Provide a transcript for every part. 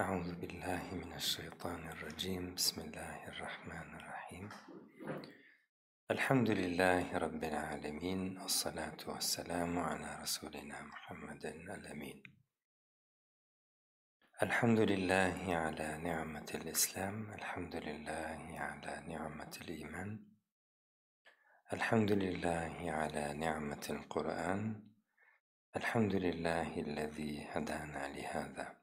أعوذ بالله من الشيطان الرجيم. بسم الله الرحمن الرحيم. الحمد لله رب العالمين والصلاة والسلام على رسولنا محمد الأمين. الحمد لله على نعمة الإسلام الحمد لله على نعمة الإيمان الحمد لله على نعمة القرآن الحمد لله الذي هدانا لهذا.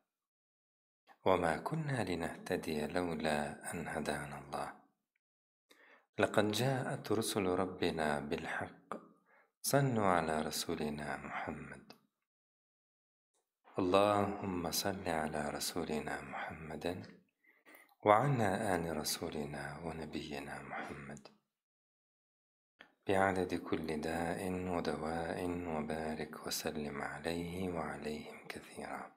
وما كنا لنهتدي لولا أن هدانا الله. لقد جاءت رسل ربنا بالحق صلوا على رسولنا محمد. اللهم صل على رسولنا محمد وعلى آل رسولنا ونبينا محمد. بعدد كل داء ودواء وبارك وسلم عليه وعليهم كثيرا.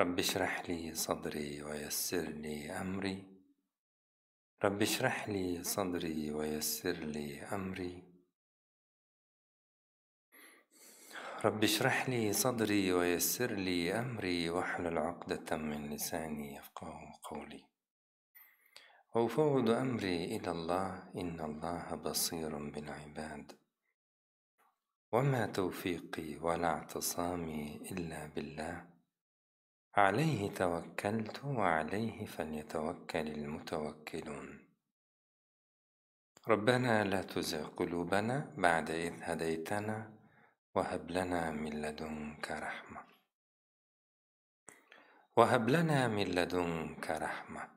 رب اشرح لي صدري ويسر لي أمري. رب اشرح لي صدري ويسر لي أمري. رب اشرح لي صدري ويسر لي أمري واحلل عقدة من لساني يفقه قولي. وأفوض أمري إلى الله إن الله بصير بالعباد. وما توفيقي ولا اعتصامي إلا بالله. عليه توكلت وعليه فليتوكل المتوكلون. ربنا لا تزغ قلوبنا بعد إذ هديتنا وهب لنا من لدنك رحمة. وهب لنا من لدنك رحمة.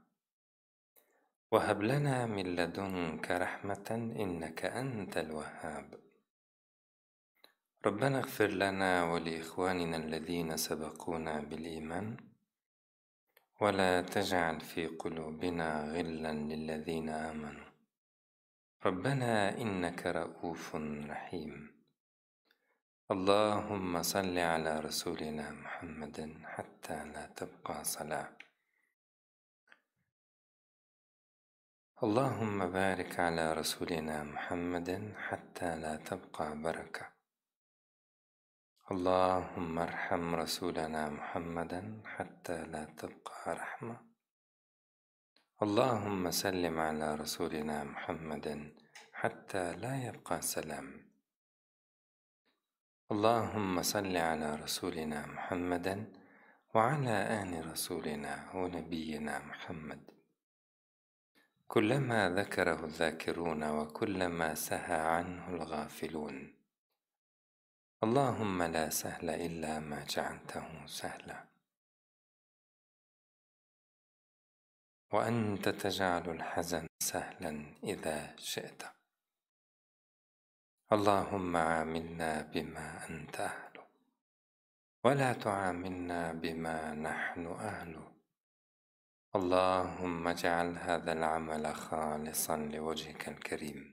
وهب لنا من لدنك رحمة إنك أنت الوهاب. ربنا اغفر لنا ولإخواننا الذين سبقونا بالإيمان ولا تجعل في قلوبنا غلا للذين آمنوا. ربنا إنك رؤوف رحيم. اللهم صل على رسولنا محمد حتى لا تبقى صلاة. اللهم بارك على رسولنا محمد حتى لا تبقى بركة. اللهم ارحم رسولنا محمدا حتى لا تبقى رحمة. اللهم سلم على رسولنا محمد حتى لا يبقى سلام. اللهم صل على رسولنا محمد وعلى آل رسولنا ونبينا محمد. كلما ذكره الذاكرون وكلما سهى عنه الغافلون. اللهم لا سهل إلا ما جعلته سهلا. وأنت تجعل الحزن سهلا إذا شئت. اللهم عاملنا بما أنت أهل. ولا تعاملنا بما نحن أهل. اللهم اجعل هذا العمل خالصا لوجهك الكريم.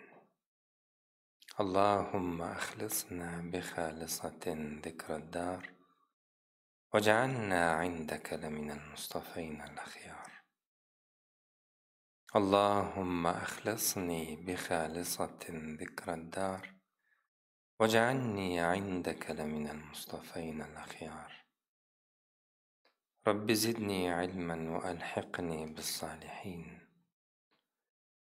اللهم أخلصنا بخالصة ذكر الدار واجعلنا عندك لمن المصطفين الأخيار. اللهم أخلصني بخالصة ذكر الدار واجعلني عندك لمن المصطفين الأخيار. رب زدني علما وألحقني بالصالحين.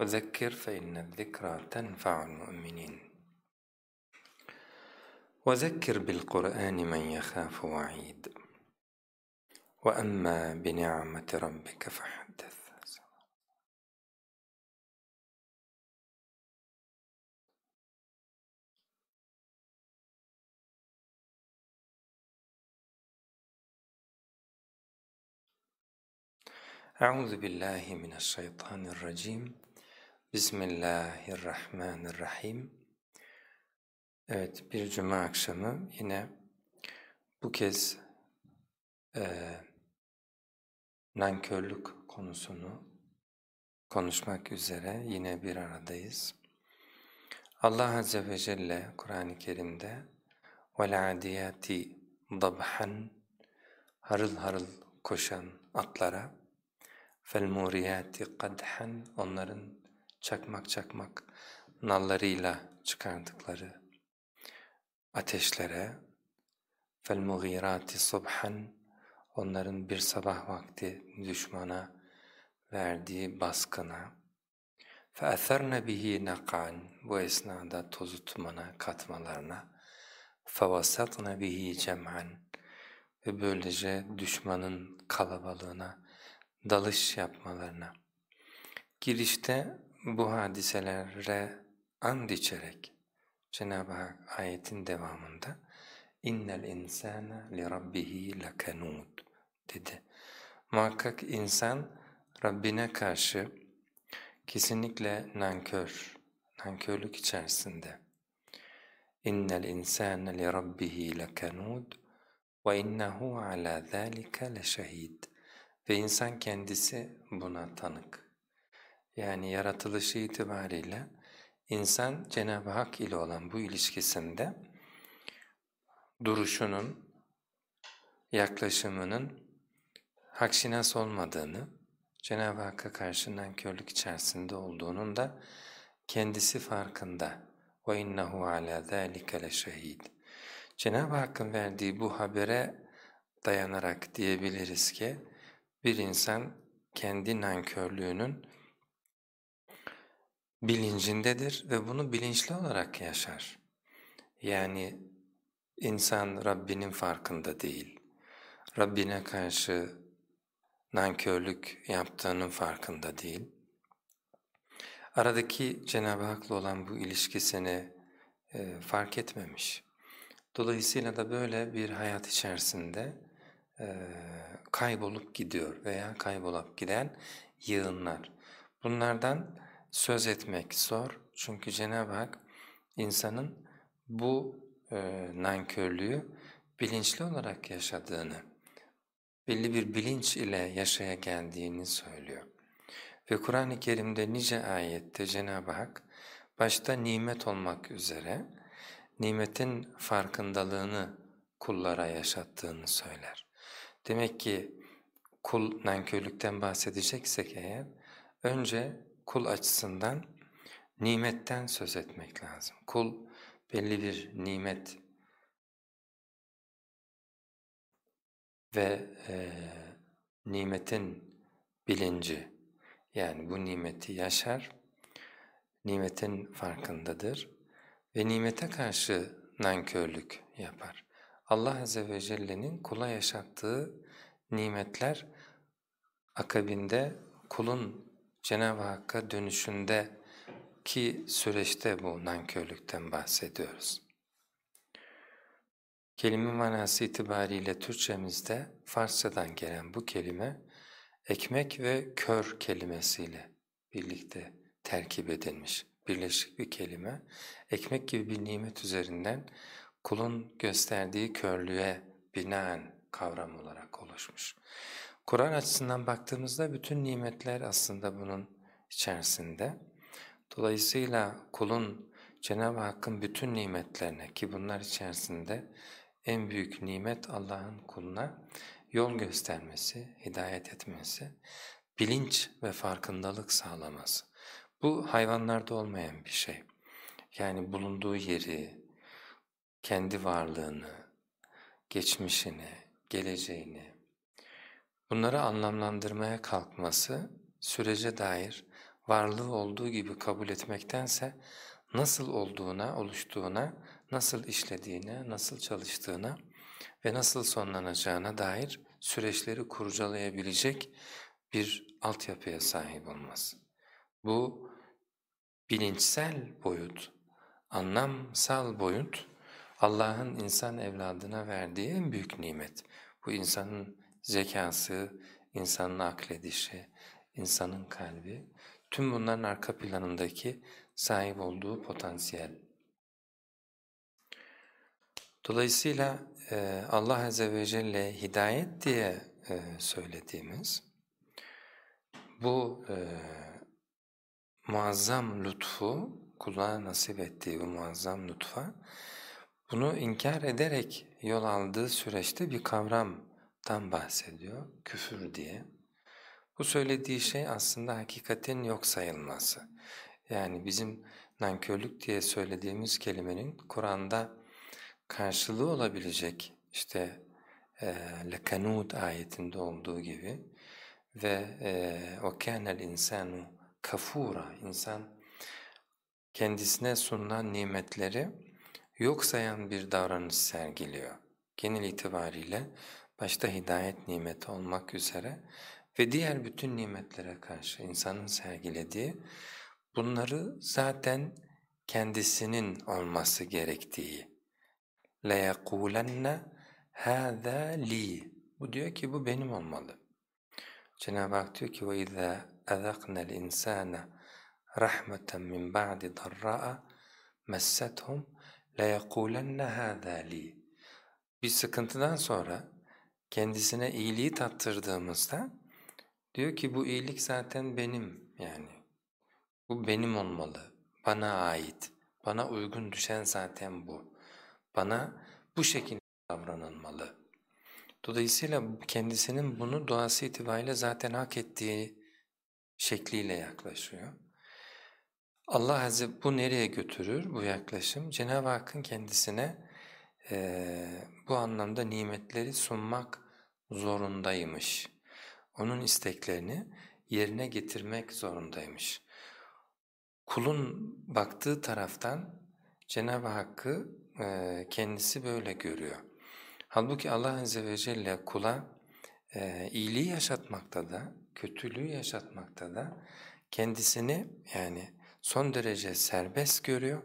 وذكر فإن الذكرى تنفع المؤمنين. وذكر بالقرآن من يخاف وعيد. وأما بنعمة ربك فحدث. أعوذ بالله من الشيطان الرجيم. بسم الله الرحمن الرحيم Evet, bir cuma akşamı yine bu kez e, nankörlük konusunu konuşmak üzere yine bir aradayız. Allah Azze ve Celle Kur'an-ı Kerim'de وَالْعَادِيَاتِ ضَبْحًا Harıl harıl koşan atlara فَالْمُورِيَاتِ قَدْحًا Onların çakmak çakmak nallarıyla çıkardıkları ateşlere فَالْمُغِيرَاتِ صُبْحًا Onların bir sabah vakti düşmana verdiği baskına فَأَثَرْنَ بِهِ نَقَعًا Bu esnada tozu tumana katmalarına فَوَسَطْنَ بِهِ جَمْعًا Ve böylece düşmanın kalabalığına dalış yapmalarına. Girişte bu hadiselere and içerek Cenab-ı Hak ayetin devamında innel insana li rabbihi lekanud dedi. Muhakkak insan Rabbine karşı kesinlikle nankör, nankörlük içerisinde. İnnel insana li rabbihi lekanud ve innehu ala zalika leşehid. Ve insan kendisi buna tanık Yani yaratılışı itibariyle İnsan Cenab-ı Hak ile olan bu ilişkisinde duruşunun, yaklaşımının hakşinas olmadığını, Cenab-ı Hakk'a karşı nankörlük içerisinde olduğunun da kendisi farkında. وَاِنَّهُ عَلَى ذَٰلِكَ لَشَهِيدٌ Cenab-ı Hakk'ın verdiği bu habere dayanarak diyebiliriz ki, bir insan kendi nankörlüğünün bilincindedir ve bunu bilinçli olarak yaşar. Yani insan Rabbinin farkında değil, Rabbine karşı nankörlük yaptığının farkında değil. Aradaki Cenab-ı Hak'la olan bu ilişkisini e, fark etmemiş. Dolayısıyla da böyle bir hayat içerisinde e, kaybolup gidiyor veya kaybolup giden yığınlar. Bunlardan söz etmek zor çünkü Cenab-ı Hak insanın bu e, nankörlüğü bilinçli olarak yaşadığını, belli bir bilinç ile yaşaya geldiğini söylüyor. Ve Kur'an-ı Kerim'de nice ayette Cenab-ı Hak başta nimet olmak üzere nimetin farkındalığını kullara yaşattığını söyler. Demek ki kul nankörlükten bahsedeceksek eğer önce kul açısından nimetten söz etmek lazım. Kul belli bir nimet ve e, nimetin bilinci yani bu nimeti yaşar, nimetin farkındadır ve nimete karşı nankörlük yapar. Allah Azze ve Celle'nin kula yaşattığı nimetler akabinde kulun Cenab-ı Hakk'a dönüşünde ki süreçte bu nankörlükten bahsediyoruz. Kelime manası itibariyle Türkçemizde Farsçadan gelen bu kelime ekmek ve kör kelimesiyle birlikte terkip edilmiş birleşik bir kelime. Ekmek gibi bir nimet üzerinden kulun gösterdiği körlüğe binaen kavram olarak oluşmuş. Kur'an açısından baktığımızda bütün nimetler aslında bunun içerisinde. Dolayısıyla kulun Cenab-ı Hakk'ın bütün nimetlerine ki bunlar içerisinde en büyük nimet Allah'ın kuluna yol göstermesi, hidayet etmesi, bilinç ve farkındalık sağlaması. Bu hayvanlarda olmayan bir şey. Yani bulunduğu yeri, kendi varlığını, geçmişini, geleceğini, bunları anlamlandırmaya kalkması sürece dair varlığı olduğu gibi kabul etmektense nasıl olduğuna, oluştuğuna, nasıl işlediğine, nasıl çalıştığına ve nasıl sonlanacağına dair süreçleri kurcalayabilecek bir altyapıya sahip olması. Bu bilinçsel boyut, anlamsal boyut Allah'ın insan evladına verdiği en büyük nimet. Bu insanın zekası, insanın akledişi, insanın kalbi, tüm bunların arka planındaki sahip olduğu potansiyel. Dolayısıyla e, Allah Azze ve Celle hidayet diye e, söylediğimiz bu e, muazzam lütfu, kula nasip ettiği bu muazzam lütfa, bunu inkar ederek yol aldığı süreçte bir kavramdan bahsediyor, küfür diye. Bu söylediği şey aslında hakikatin yok sayılması. Yani bizim nankörlük diye söylediğimiz kelimenin Kur'an'da karşılığı olabilecek işte e, lekanud ayetinde olduğu gibi ve o kânel insanu kafura insan kendisine sunulan nimetleri yok sayan bir davranış sergiliyor. Genel itibariyle başta hidayet nimeti olmak üzere ve diğer bütün nimetlere karşı insanın sergilediği bunları zaten kendisinin olması gerektiği. لَيَقُولَنَّ هَذَا li. Bu diyor ki bu benim olmalı. Cenab-ı Hak diyor ki وَاِذَا اَذَقْنَا الْاِنْسَانَ رَحْمَةً مِنْ بَعْدِ ضَرَّاءَ مَسَّتْهُمْ لَيَقُولَنَّ هَذَا li. Bir sıkıntıdan sonra kendisine iyiliği tattırdığımızda diyor ki bu iyilik zaten benim yani. Bu benim olmalı, bana ait, bana uygun düşen zaten bu. Bana bu şekilde davranılmalı. Dolayısıyla kendisinin bunu doğası itibariyle zaten hak ettiği şekliyle yaklaşıyor. Allah Azze bu nereye götürür bu yaklaşım? Cenab-ı Hakk'ın kendisine e, bu anlamda nimetleri sunmak zorundaymış. Onun isteklerini yerine getirmek zorundaymış. Kulun baktığı taraftan Cenab-ı Hakk'ı e, kendisi böyle görüyor. Halbuki Allah Azze ve Celle kula e, iyiliği yaşatmakta da, kötülüğü yaşatmakta da kendisini yani son derece serbest görüyor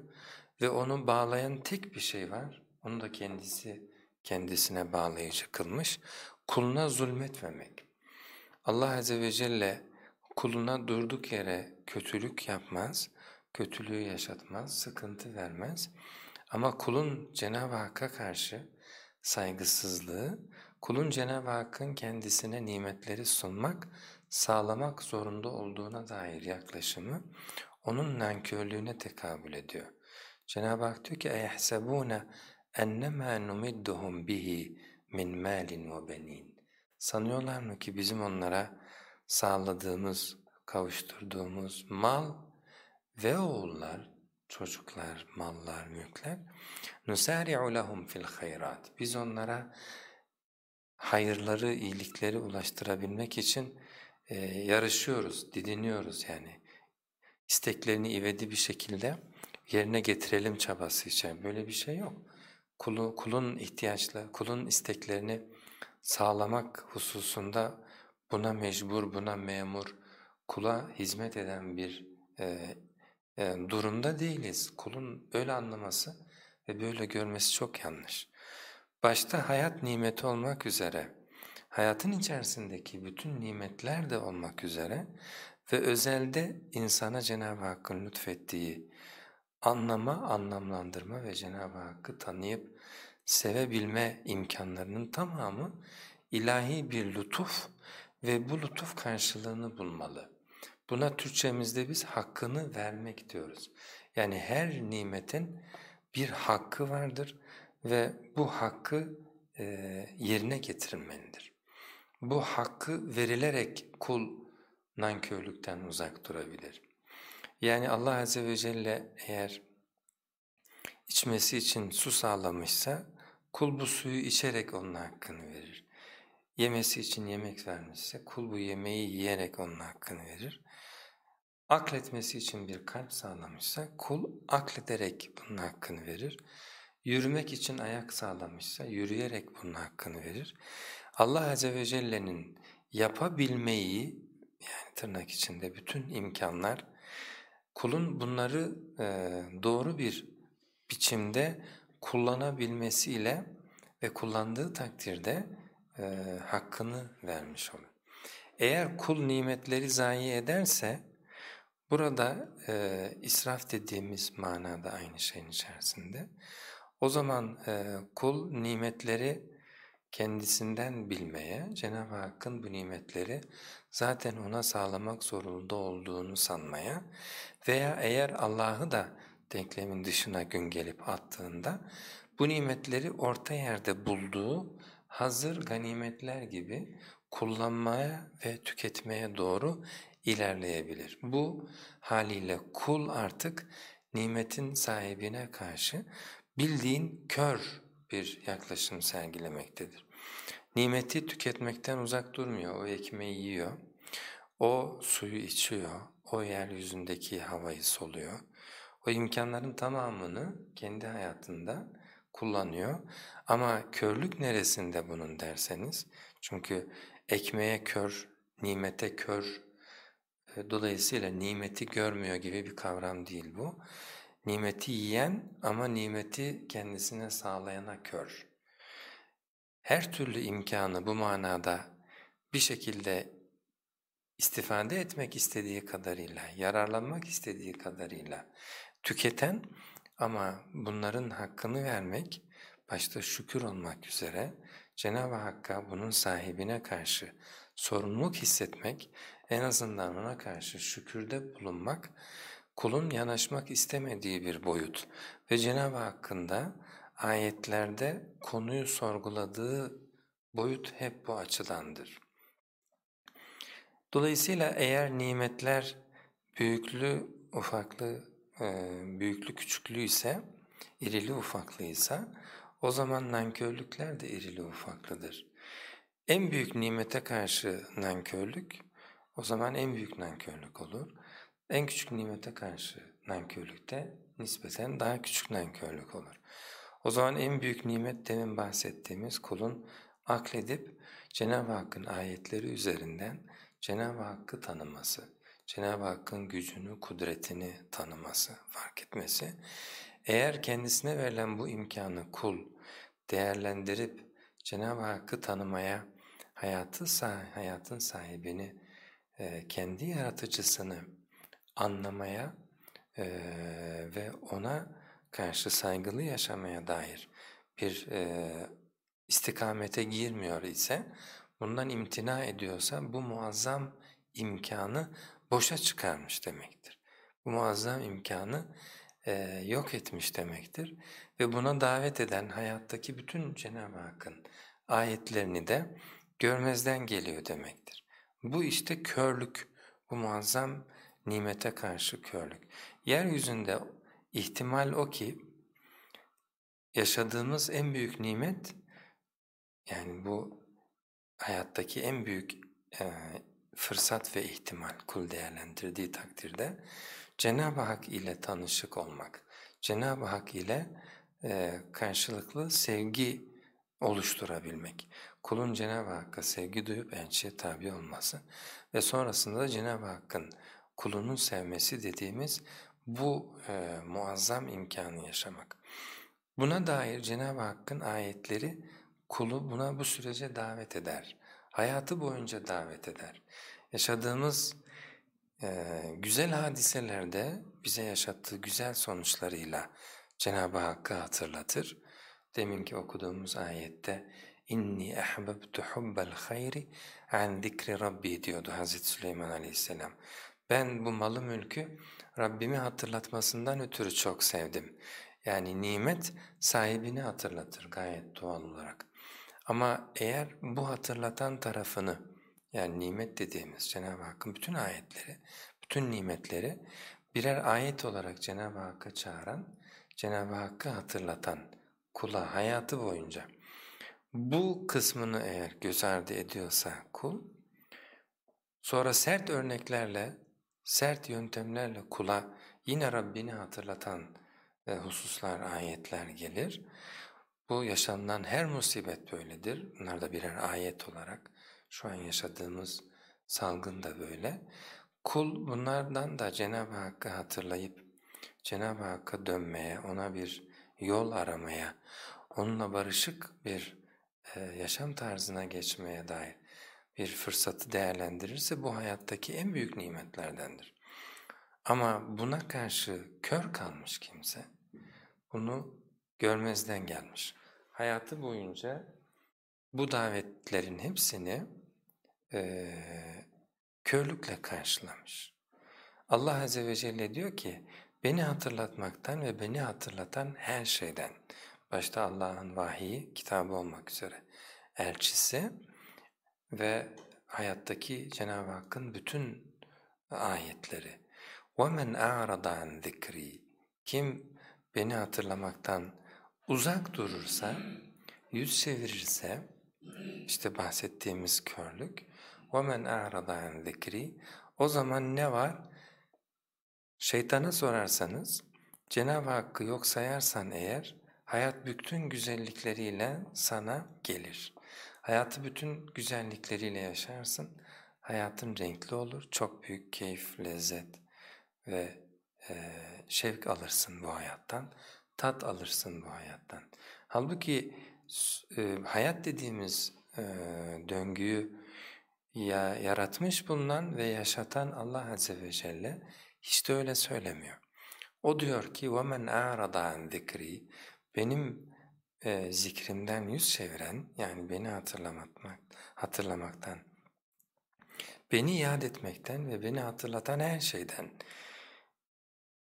ve onu bağlayan tek bir şey var. Onu da kendisi kendisine bağlayıcı kılmış. Kuluna zulmetmemek. Allah Azze ve Celle kuluna durduk yere kötülük yapmaz, kötülüğü yaşatmaz, sıkıntı vermez. Ama kulun Cenab-ı Hakk'a karşı saygısızlığı, kulun Cenab-ı Hakk'ın kendisine nimetleri sunmak, sağlamak zorunda olduğuna dair yaklaşımı onun nankörlüğüne tekabül ediyor. Cenab-ı Hak diyor ki اَيَحْسَبُونَ اَنَّمَا نُمِدُّهُمْ بِهِ مِنْ مَالٍ وَبَن۪ينَ Sanıyorlar mı ki bizim onlara sağladığımız, kavuşturduğumuz mal ve oğullar, çocuklar, mallar, mülkler nusari'u lehum fil hayrat. Biz onlara hayırları, iyilikleri ulaştırabilmek için e, yarışıyoruz, didiniyoruz yani. İsteklerini ivedi bir şekilde yerine getirelim çabası için. Böyle bir şey yok. Kulu, kulun ihtiyaçları, kulun isteklerini sağlamak hususunda buna mecbur, buna memur, kula hizmet eden bir e, e, durumda değiliz. Kulun öyle anlaması ve böyle görmesi çok yanlış. Başta hayat nimeti olmak üzere, hayatın içerisindeki bütün nimetler de olmak üzere ve özelde insana Cenab-ı Hakk'ın lütfettiği anlama, anlamlandırma ve Cenab-ı Hakk'ı tanıyıp sevebilme imkanlarının tamamı ilahi bir lütuf ve bu lütuf karşılığını bulmalı. Buna Türkçemizde biz hakkını vermek diyoruz. Yani her nimetin bir hakkı vardır ve bu hakkı e, yerine getirilmelidir. Bu hakkı verilerek kul nankörlükten uzak durabilir. Yani Allah Azze ve Celle eğer içmesi için su sağlamışsa kul bu suyu içerek onun hakkını verir. Yemesi için yemek vermişse kul bu yemeği yiyerek onun hakkını verir. Akletmesi için bir kalp sağlamışsa kul aklederek bunun hakkını verir. Yürümek için ayak sağlamışsa yürüyerek bunun hakkını verir. Allah Azze ve Celle'nin yapabilmeyi yani tırnak içinde bütün imkanlar kulun bunları e, doğru bir biçimde kullanabilmesiyle ve kullandığı takdirde e, hakkını vermiş olur. Eğer kul nimetleri zayi ederse burada e, israf dediğimiz manada aynı şeyin içerisinde. O zaman e, kul nimetleri kendisinden bilmeye, Cenab-ı Hakk'ın bu nimetleri zaten ona sağlamak zorunda olduğunu sanmaya veya eğer Allah'ı da denklemin dışına gün gelip attığında bu nimetleri orta yerde bulduğu hazır ganimetler gibi kullanmaya ve tüketmeye doğru ilerleyebilir. Bu haliyle kul artık nimetin sahibine karşı bildiğin kör bir yaklaşım sergilemektedir. Nimeti tüketmekten uzak durmuyor, o ekmeği yiyor, o suyu içiyor, o yeryüzündeki havayı soluyor. O imkanların tamamını kendi hayatında kullanıyor. Ama körlük neresinde bunun derseniz, çünkü ekmeğe kör, nimete kör, e, dolayısıyla nimeti görmüyor gibi bir kavram değil bu. Nimeti yiyen ama nimeti kendisine sağlayana kör. Her türlü imkanı bu manada bir şekilde istifade etmek istediği kadarıyla, yararlanmak istediği kadarıyla tüketen ama bunların hakkını vermek, başta şükür olmak üzere Cenab-ı Hakk'a bunun sahibine karşı sorumluluk hissetmek, en azından ona karşı şükürde bulunmak, kulun yanaşmak istemediği bir boyut ve Cenab-ı Hakk'ın da ayetlerde konuyu sorguladığı boyut hep bu açıdandır. Dolayısıyla eğer nimetler büyüklü, ufaklı, e, büyüklü küçüklü ise, irili ufaklıysa o zaman nankörlükler de irili ufaklıdır. En büyük nimete karşı nankörlük o zaman en büyük nankörlük olur. En küçük nimete karşı nankörlük de nispeten daha küçük nankörlük olur. O zaman en büyük nimet demin bahsettiğimiz kulun akledip Cenab-ı Hakk'ın ayetleri üzerinden Cenab-ı Hakk'ı tanıması, Cenab-ı Hakk'ın gücünü, kudretini tanıması, fark etmesi. Eğer kendisine verilen bu imkanı kul değerlendirip Cenab-ı Hakk'ı tanımaya, hayatı hayatın sahibini, kendi yaratıcısını anlamaya e, ve ona karşı saygılı yaşamaya dair bir e, istikamete girmiyor ise, bundan imtina ediyorsa bu muazzam imkanı boşa çıkarmış demektir. Bu muazzam imkanı e, yok etmiş demektir ve buna davet eden hayattaki bütün Cenab-ı Hakk'ın ayetlerini de görmezden geliyor demektir. Bu işte körlük, bu muazzam nimete karşı körlük. Yeryüzünde ihtimal o ki yaşadığımız en büyük nimet yani bu hayattaki en büyük e, fırsat ve ihtimal kul değerlendirdiği takdirde Cenab-ı Hak ile tanışık olmak, Cenab-ı Hak ile e, karşılıklı sevgi oluşturabilmek, kulun Cenab-ı Hakk'a sevgi duyup elçiye tabi olması ve sonrasında da Cenab-ı Hakk'ın kulunun sevmesi dediğimiz bu e, muazzam imkanı yaşamak. Buna dair Cenab-ı Hakk'ın ayetleri kulu buna bu sürece davet eder. Hayatı boyunca davet eder. Yaşadığımız e, güzel hadiselerde bize yaşattığı güzel sonuçlarıyla Cenab-ı Hakk'ı hatırlatır. Deminki okuduğumuz ayette inni ehbebtu hubbel hayri an zikri rabbi diyordu Hazreti Süleyman Aleyhisselam. Ben bu malı mülkü Rabbimi hatırlatmasından ötürü çok sevdim. Yani nimet sahibini hatırlatır gayet doğal olarak. Ama eğer bu hatırlatan tarafını yani nimet dediğimiz Cenab-ı Hakk'ın bütün ayetleri, bütün nimetleri birer ayet olarak Cenab-ı Hakk'a çağıran, Cenab-ı Hakk'ı hatırlatan kula hayatı boyunca bu kısmını eğer göz ardı ediyorsa kul, sonra sert örneklerle, sert yöntemlerle kula yine Rabbini hatırlatan e, hususlar, ayetler gelir. Bu yaşanılan her musibet böyledir. Bunlar da birer ayet olarak. Şu an yaşadığımız salgın da böyle. Kul bunlardan da Cenab-ı Hakk'ı hatırlayıp Cenab-ı Hakk'a dönmeye, ona bir yol aramaya, onunla barışık bir e, yaşam tarzına geçmeye dair bir fırsatı değerlendirirse bu hayattaki en büyük nimetlerdendir. Ama buna karşı kör kalmış kimse bunu görmezden gelmiş. Hayatı boyunca bu davetlerin hepsini e, körlükle karşılamış. Allah Azze ve Celle diyor ki, beni hatırlatmaktan ve beni hatırlatan her şeyden, başta Allah'ın vahiyi, kitabı olmak üzere, elçisi ve hayattaki Cenab-ı Hakk'ın bütün ayetleri. وَمَنْ أَعْرَضَ عَنْ ذِكْرِي Kim beni hatırlamaktan uzak durursa, yüz çevirirse, işte bahsettiğimiz körlük, وَمَنْ أَعْرَضَ عَنْ ذِكْرِي O zaman ne var? Şeytana sorarsanız, Cenab-ı Hakk'ı yok sayarsan eğer, hayat bütün güzellikleriyle sana gelir. Hayatı bütün güzellikleriyle yaşarsın, hayatın renkli olur, çok büyük keyif, lezzet ve e, şevk alırsın bu hayattan, tat alırsın bu hayattan. Halbuki e, hayat dediğimiz e, döngüyü ya, yaratmış bulunan ve yaşatan Allah Azze ve Celle hiç de öyle söylemiyor. O diyor ki وَمَنْ أَعْرَضَ عَنْ ذِكْرِي Benim e, zikrimden yüz çeviren yani beni hatırlamak, hatırlamaktan, beni yad etmekten ve beni hatırlatan her şeyden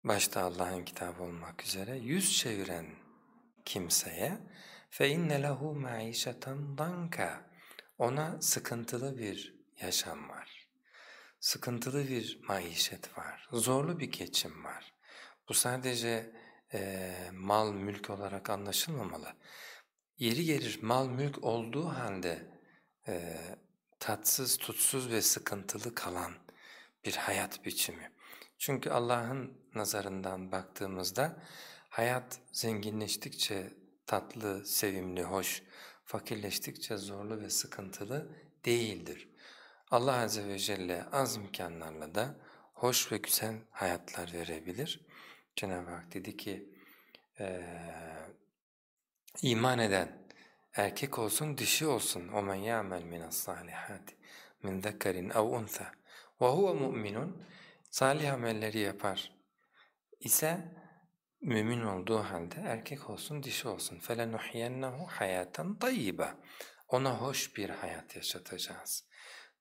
başta Allah'ın kitabı olmak üzere yüz çeviren kimseye فَاِنَّ لَهُ مَعِيشَةً ضَنْكَ Ona sıkıntılı bir yaşam var. Sıkıntılı bir maişet var. Zorlu bir geçim var. Bu sadece e, mal, mülk olarak anlaşılmamalı. Yeri gelir mal, mülk olduğu halde e, tatsız, tutsuz ve sıkıntılı kalan bir hayat biçimi. Çünkü Allah'ın nazarından baktığımızda hayat zenginleştikçe tatlı, sevimli, hoş, fakirleştikçe zorlu ve sıkıntılı değildir. Allah Azze ve Celle az imkanlarla da hoş ve güzel hayatlar verebilir. Cenab-ı Hak dedi ki, ee, iman eden erkek olsun, dişi olsun. وَمَنْ يَعْمَلْ مِنَ الصَّالِحَاتِ مِنْ ذَكَرٍ اَوْ اُنْثَى وَهُوَ مُؤْمِنٌ Salih amelleri yapar ise mümin olduğu halde erkek olsun dişi olsun فَلَنُحْيَنَّهُ hayaten طَيِّبًا Ona hoş bir hayat yaşatacağız.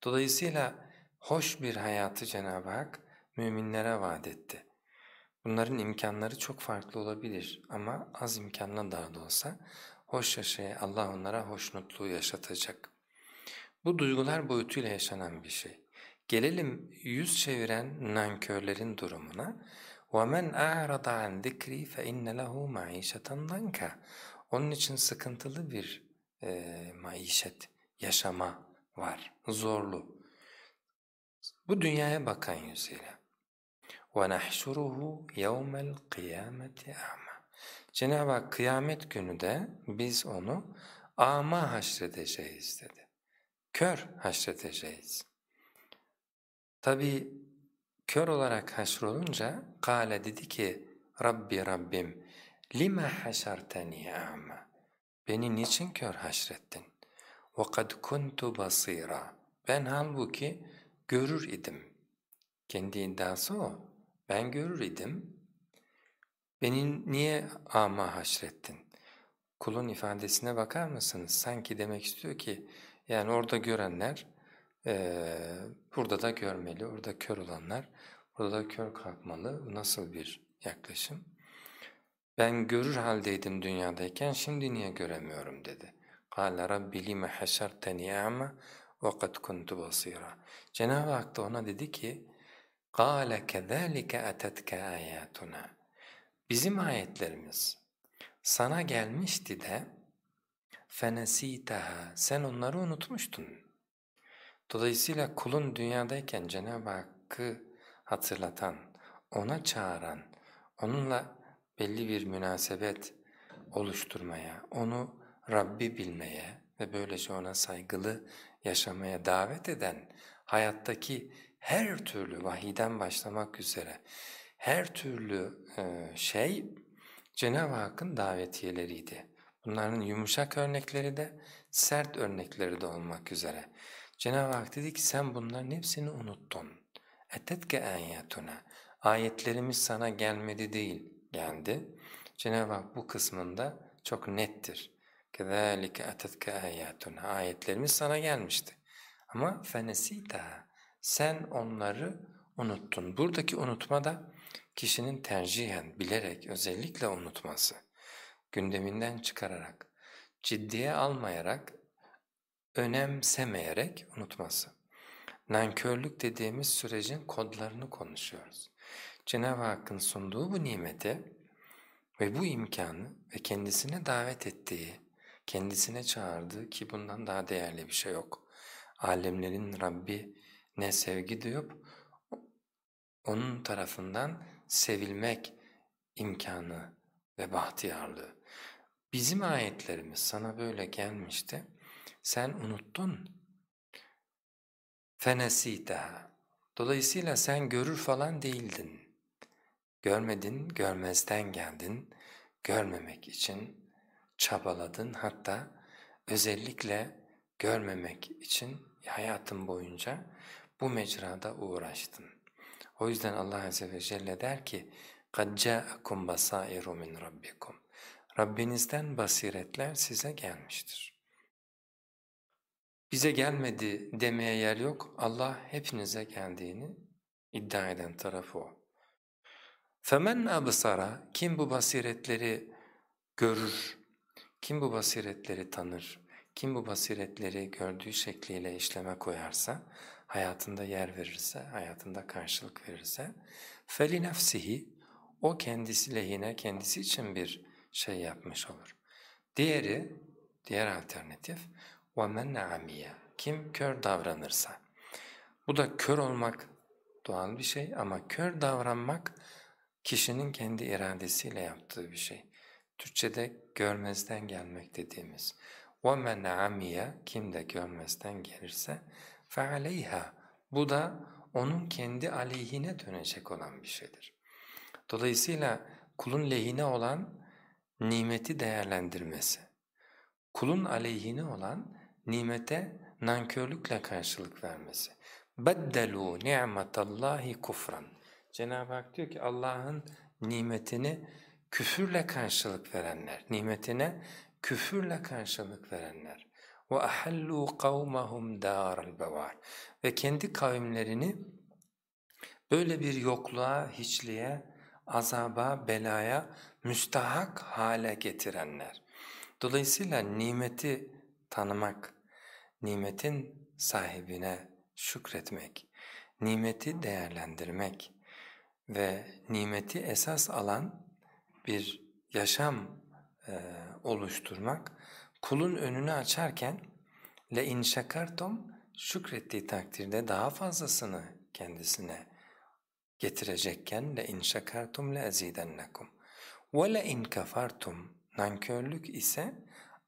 Dolayısıyla hoş bir hayatı Cenab-ı Hak müminlere vaat etti. Bunların imkanları çok farklı olabilir ama az imkanla daha da olsa hoş yaşaya Allah onlara hoşnutluğu yaşatacak. Bu duygular boyutuyla yaşanan bir şey. Gelelim yüz çeviren nankörlerin durumuna. وَمَنْ أَعْرَضَ عَنْ ذِكْرِي فَاِنَّ لَهُ مَعِيشَةً ضَنْكَ Onun için sıkıntılı bir e, maişet, yaşama var, zorlu. Bu dünyaya bakan yüzüyle. وَنَحْشُرُهُ يَوْمَ الْقِيَامَةِ أَعْمَى Cenab-ı Hak kıyamet günü de biz onu ama haşredeceğiz dedi. Kör haşredeceğiz. Tabi kör olarak haşrolunca kâle dedi ki Rabbi Rabbim lima haşarteni a'ma Beni niçin kör haşrettin? وَقَدْ كُنْتُ بَصِيرًا Ben halbuki görür idim. Kendi iddiası o. Ben görür idim. Beni niye ama haşrettin? Kulun ifadesine bakar mısınız? Sanki demek istiyor ki yani orada görenler Ee, burada da görmeli, orada kör olanlar, burada da kör kalkmalı. Nasıl bir yaklaşım? Ben görür haldeydim dünyadayken, şimdi niye göremiyorum dedi. قَالَ رَبِّ لِمَ حَشَرْتَنِي أَعْمَى وَقَدْ كُنْتُ بَصِيرًا Cenab-ı Hak da ona dedi ki, قَالَ كَذَٰلِكَ أَتَتْكَ آيَاتُنَا Bizim ayetlerimiz sana gelmişti de فَنَس۪يتَهَا Sen onları unutmuştun. Dolayısıyla kulun dünyadayken Cenab-ı Hakk'ı hatırlatan, ona çağıran, onunla belli bir münasebet oluşturmaya, onu Rabbi bilmeye ve böylece ona saygılı yaşamaya davet eden hayattaki her türlü vahiden başlamak üzere her türlü e, şey Cenab-ı Hakk'ın davetiyeleriydi. Bunların yumuşak örnekleri de sert örnekleri de olmak üzere. Cenab-ı Hak dedi ki sen bunların hepsini unuttun. Etetke ayetuna. Ayetlerimiz sana gelmedi değil, geldi. Cenab-ı Hak bu kısmında çok nettir. كَذَٰلِكَ اَتَتْكَ ayetuna. Ayetlerimiz sana gelmişti. Ama فَنَسِيتَهَا sen onları unuttun. Buradaki unutma da kişinin tercihen, bilerek, özellikle unutması. Gündeminden çıkararak, ciddiye almayarak, önemsemeyerek unutması. Nankörlük dediğimiz sürecin kodlarını konuşuyoruz. Cenab-ı Hakk'ın sunduğu bu nimeti ve bu imkanı ve kendisine davet ettiği, kendisine çağırdığı ki bundan daha değerli bir şey yok. Alemlerin Rabbi ne sevgi diyor, onun tarafından sevilmek imkanı ve bahtiyarlığı. Bizim ayetlerimiz sana böyle gelmişti, sen unuttun. فَنَسِيتَهَا Dolayısıyla sen görür falan değildin. Görmedin, görmezden geldin, görmemek için çabaladın hatta özellikle görmemek için hayatın boyunca bu mecrada uğraştın. O yüzden Allah Azze ve Celle der ki قَدْ جَاءَكُمْ بَصَائِرُ مِنْ رَبِّكُمْ Rabbinizden basiretler size gelmiştir. Bize gelmedi demeye yer yok, Allah hepinize geldiğini iddia eden tarafı o. فَمَنْ أَبْصَرَ Kim bu basiretleri görür, kim bu basiretleri tanır, kim bu basiretleri gördüğü şekliyle işleme koyarsa, hayatında yer verirse, hayatında karşılık verirse, فَلِنَفْسِهِ O kendisi lehine, kendisi için bir şey yapmış olur. Diğeri, diğer alternatif, وَمَنْ عَمِيَ Kim kör davranırsa. Bu da kör olmak doğal bir şey ama kör davranmak kişinin kendi iradesiyle yaptığı bir şey. Türkçe'de görmezden gelmek dediğimiz. وَمَنْ عَمِيَ Kim de görmezden gelirse فَعَلَيْهَا Bu da onun kendi aleyhine dönecek olan bir şeydir. Dolayısıyla kulun lehine olan nimeti değerlendirmesi, kulun aleyhine olan nimete nankörlükle karşılık vermesi. بَدَّلُوا نِعْمَةَ اللّٰهِ كُفْرًا Cenab-ı Hak diyor ki Allah'ın nimetini küfürle karşılık verenler, nimetine küfürle karşılık verenler. وَأَحَلُّوا قَوْمَهُمْ دَارَ الْبَوَارِ Ve kendi kavimlerini böyle bir yokluğa, hiçliğe, azaba, belaya müstahak hale getirenler. Dolayısıyla nimeti tanımak, nimetin sahibine şükretmek, nimeti değerlendirmek ve nimeti esas alan bir yaşam e, oluşturmak, kulun önünü açarken le in şakartum şükrettiği takdirde daha fazlasını kendisine getirecekken le in şakartum le azidennekum ve le in kafartum nankörlük ise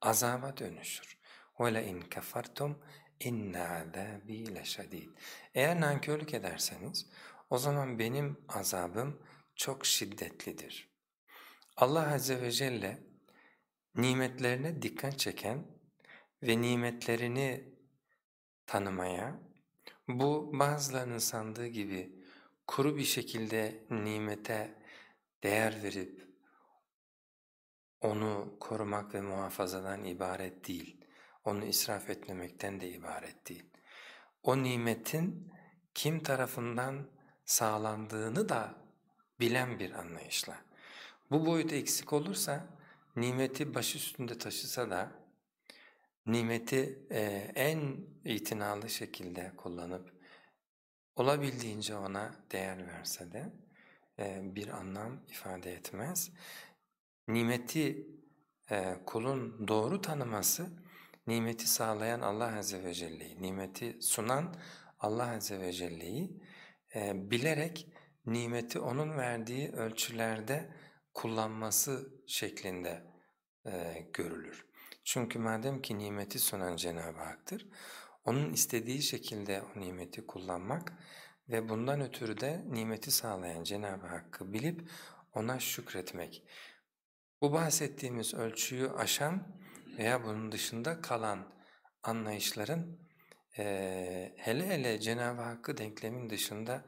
azaba dönüşür. Ve le in kafartum inne azabi leşedid. Eğer nankörlük ederseniz o zaman benim azabım çok şiddetlidir. Allah Azze ve Celle nimetlerine dikkat çeken ve nimetlerini tanımaya, bu bazılarının sandığı gibi kuru bir şekilde nimete değer verip onu korumak ve muhafazadan ibaret değil, onu israf etmemekten de ibaret değil. o nimetin kim tarafından sağlandığını da bilen bir anlayışla. Bu boyut eksik olursa nimeti baş üstünde taşısa da nimeti e, en itinalı şekilde kullanıp olabildiğince ona değer verse de e, bir anlam ifade etmez. Nimeti e, kulun doğru tanıması, nimeti sağlayan Allah Azze ve Celle'yi, nimeti sunan Allah Azze ve Celle'yi e, bilerek nimeti O'nun verdiği ölçülerde kullanması şeklinde e, görülür. Çünkü madem ki nimeti sunan Cenab-ı Hak'tır, O'nun istediği şekilde o nimeti kullanmak ve bundan ötürü de nimeti sağlayan Cenab-ı Hakk'ı bilip O'na şükretmek. Bu bahsettiğimiz ölçüyü aşan veya bunun dışında kalan anlayışların e, hele hele Cenab-ı Hakk'ı denklemin dışında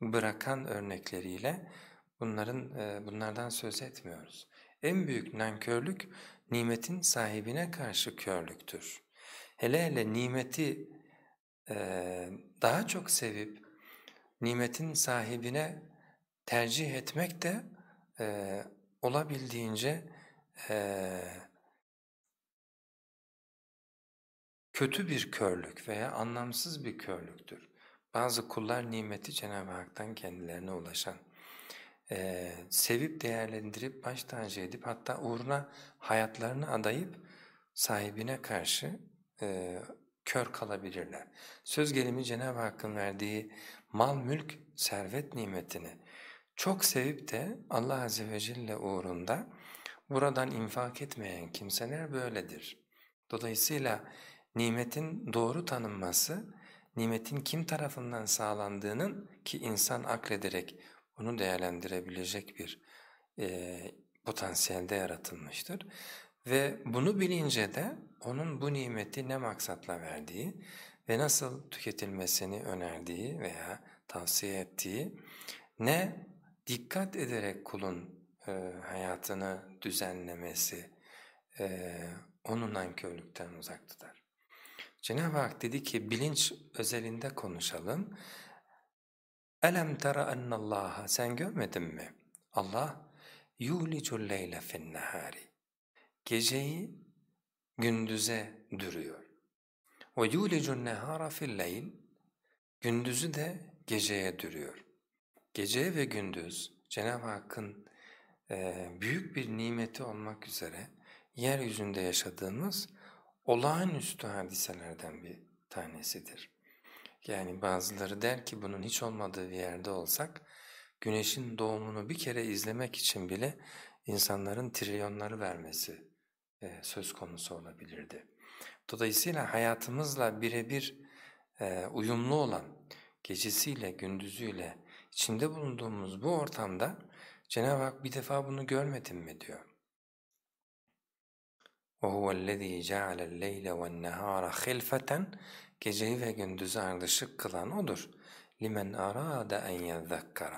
bırakan örnekleriyle bunların e, bunlardan söz etmiyoruz. En büyük nankörlük nimetin sahibine karşı körlüktür. Hele hele nimeti e, daha çok sevip nimetin sahibine tercih etmek de e, olabildiğince kötü bir körlük veya anlamsız bir körlüktür. Bazı kullar nimeti Cenab-ı Hak'tan kendilerine ulaşan, e, sevip değerlendirip baş tacı edip hatta uğruna hayatlarını adayıp sahibine karşı e, kör kalabilirler. Söz gelimi Cenab-ı Hakk'ın verdiği mal, mülk, servet nimetini çok sevip de Allah Azze ve Celle uğrunda buradan infak etmeyen kimseler böyledir. Dolayısıyla nimetin doğru tanınması, nimetin kim tarafından sağlandığının ki insan aklederek bunu değerlendirebilecek bir e, potansiyelde yaratılmıştır. Ve bunu bilince de onun bu nimeti ne maksatla verdiği ve nasıl tüketilmesini önerdiği veya tavsiye ettiği, ne dikkat ederek kulun e, hayatını düzenlemesi e, onu nankörlükten uzak. Cenab-ı Hak dedi ki bilinç özelinde konuşalım. Elem tera ennallaha sen görmedin mi? Allah yulicul leyle fin nehari. Geceyi gündüze dürüyor. Ve yulicun nehara fil. Gündüzü de geceye dürüyor. Gece ve gündüz Cenab-ı Hakk'ın e, büyük bir nimeti olmak üzere yeryüzünde yaşadığımız olağanüstü hadiselerden bir tanesidir. Yani bazıları der ki bunun hiç olmadığı bir yerde olsak güneşin doğumunu bir kere izlemek için bile insanların trilyonları vermesi e, söz konusu olabilirdi. Dolayısıyla hayatımızla birebir e, uyumlu olan gecesiyle gündüzüyle içinde bulunduğumuz bu ortamda Cenab-ı Hak bir defa bunu görmedin mi diyor. وَهُوَ الَّذ۪ي جَعَلَ اللَّيْلَ وَالنَّهَارَ خِلْفَةً Geceyi ve gündüzü ardışık kılan O'dur. لِمَنْ أَرَادَ اَنْ يَذَّكَّرَ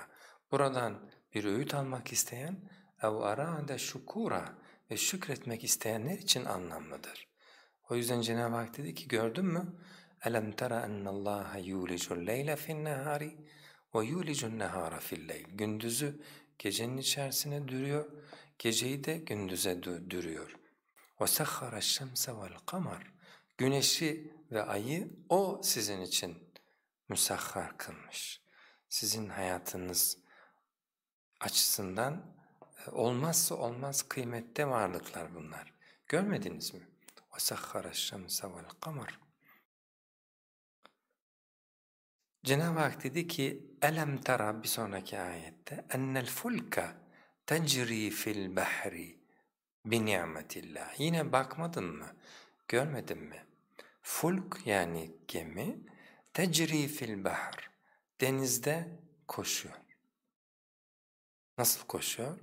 Buradan bir öğüt almak isteyen اَوْ أَرَادَ şukura ve şükretmek isteyenler için anlamlıdır. O yüzden Cenab-ı Hak dedi ki gördün mü? أَلَمْ تَرَ اَنَّ اللّٰهَ يُولِجُ اللَّيْلَ فِي النَّهَارِ وَيُولِجُ النَّهَارَ فِي اللَّيْلِ Gündüzü gecenin içerisine dürüyor, geceyi de gündüze dürüyor. وَسَخَّرَ الشَّمْسَ وَالْقَمَرِ Güneşi ve ayı O sizin için müsahhar kılmış. Sizin hayatınız açısından e, olmazsa olmaz kıymette varlıklar bunlar. Görmediniz mi? وَسَخَّرَ الشَّمْسَ وَالْقَمَرِ Cenab-ı Hak dedi ki elem tara bir sonraki ayette ennel fulka tecri fil bahri bi ni'metillah. Yine bakmadın mı? Görmedin mi? Fulk yani gemi tecri fil bahr. Denizde koşuyor. Nasıl koşuyor?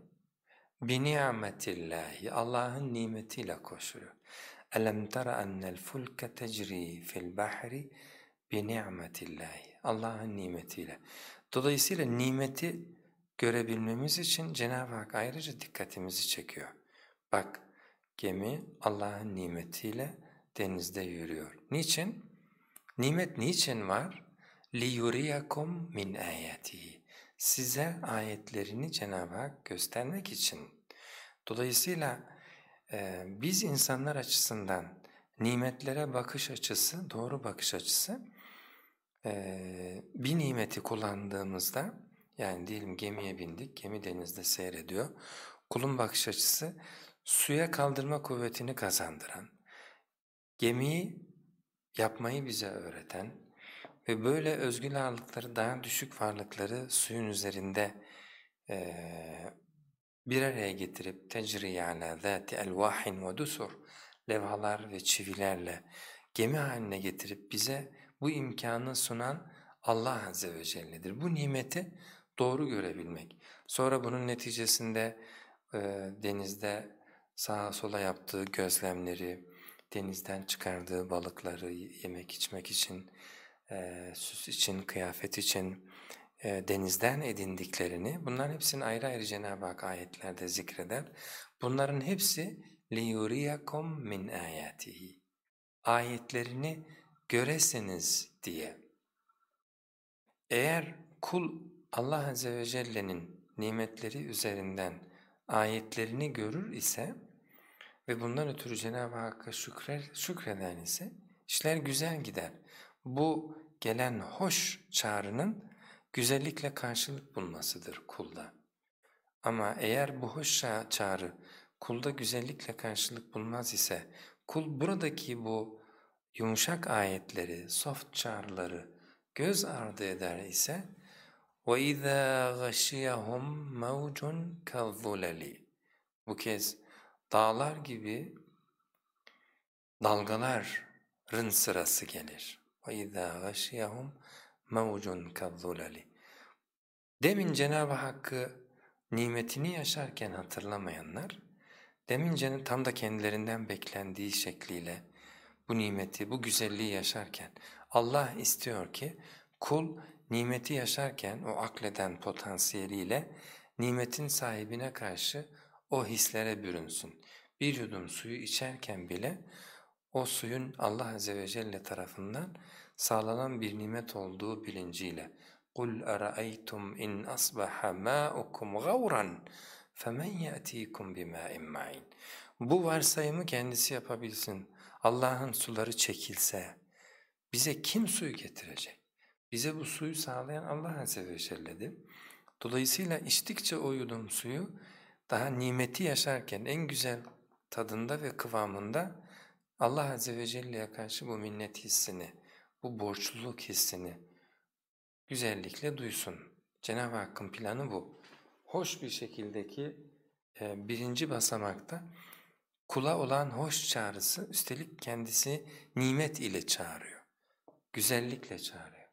Ni'metillahi. Allah'ın nimetiyle koşuyor. Tara ennel fulka tecri fil bahri bi ni'metillahi. Allah'ın nimetiyle. Dolayısıyla nimeti görebilmemiz için Cenab-ı Hak ayrıca dikkatimizi çekiyor. Bak gemi Allah'ın nimetiyle denizde yürüyor. Niçin? Nimet niçin var? لِيُرِيَكُمْ min آيَاتِهِ Size ayetlerini Cenab-ı Hak göstermek için. Dolayısıyla e, biz insanlar açısından nimetlere bakış açısı, doğru bakış açısı e, bir nimeti kullandığımızda yani diyelim gemiye bindik, gemi denizde seyrediyor. Kulun bakış açısı suya kaldırma kuvvetini kazandıran, gemiyi yapmayı bize öğreten ve böyle özgül ağırlıkları daha düşük varlıkları suyun üzerinde e, bir araya getirip tecri ala zati elvahin ve dusur levhalar ve çivilerle gemi haline getirip bize bu imkanı sunan Allah Azze ve Celle'dir. Bu nimeti doğru görebilmek. Sonra bunun neticesinde e, denizde sağa sola yaptığı gözlemleri, denizden çıkardığı balıkları yemek içmek için, e, süs için, kıyafet için e, denizden edindiklerini bunların hepsini ayrı ayrı Cenab-ı Hak ayetlerde zikreder. Bunların hepsi liyuriyakum min ayatihi. Ayetlerini göresiniz diye. Eğer kul Allah Azze ve Celle'nin nimetleri üzerinden ayetlerini görür ise ve bundan ötürü Cenab-ı Hakk'a şükrer, şükreden ise işler güzel gider. Bu gelen hoş çağrının güzellikle karşılık bulmasıdır kulda. Ama eğer bu hoş çağrı kulda güzellikle karşılık bulmaz ise kul buradaki bu yumuşak ayetleri, soft çağrıları göz ardı eder ise وَاِذَا غَشِيَهُمْ مَوْجٌ كَالظُّلَلِ Bu kez dağlar gibi dalgaların sırası gelir. وَاِذَا غَشِيَهُمْ مَوْجٌ كَالظُّلَلِ Demin Cenab-ı Hakk'ı nimetini yaşarken hatırlamayanlar, demin tam da kendilerinden beklendiği şekliyle bu nimeti, bu güzelliği yaşarken Allah istiyor ki kul nimeti yaşarken o akleden potansiyeliyle nimetin sahibine karşı o hislere bürünsün. Bir yudum suyu içerken bile o suyun Allah Azze ve Celle tarafından sağlanan bir nimet olduğu bilinciyle قُلْ أَرَأَيْتُمْ اِنْ أَصْبَحَ مَاءُكُمْ غَوْرًا فَمَنْ يَأْتِيكُمْ بِمَاءٍ مَعِينٍ Bu varsayımı kendisi yapabilsin. Allah'ın suları çekilse bize kim suyu getirecek? Bize bu suyu sağlayan Allah Azze ve Celle'dir. Dolayısıyla içtikçe o yudum suyu daha nimeti yaşarken en güzel tadında ve kıvamında Allah Azze ve Celle'ye karşı bu minnet hissini, bu borçluluk hissini güzellikle duysun. Cenab-ı Hakk'ın planı bu. Hoş bir şekildeki e, birinci basamakta kula olan hoş çağrısı üstelik kendisi nimet ile çağırıyor. Güzellikle çağırıyor.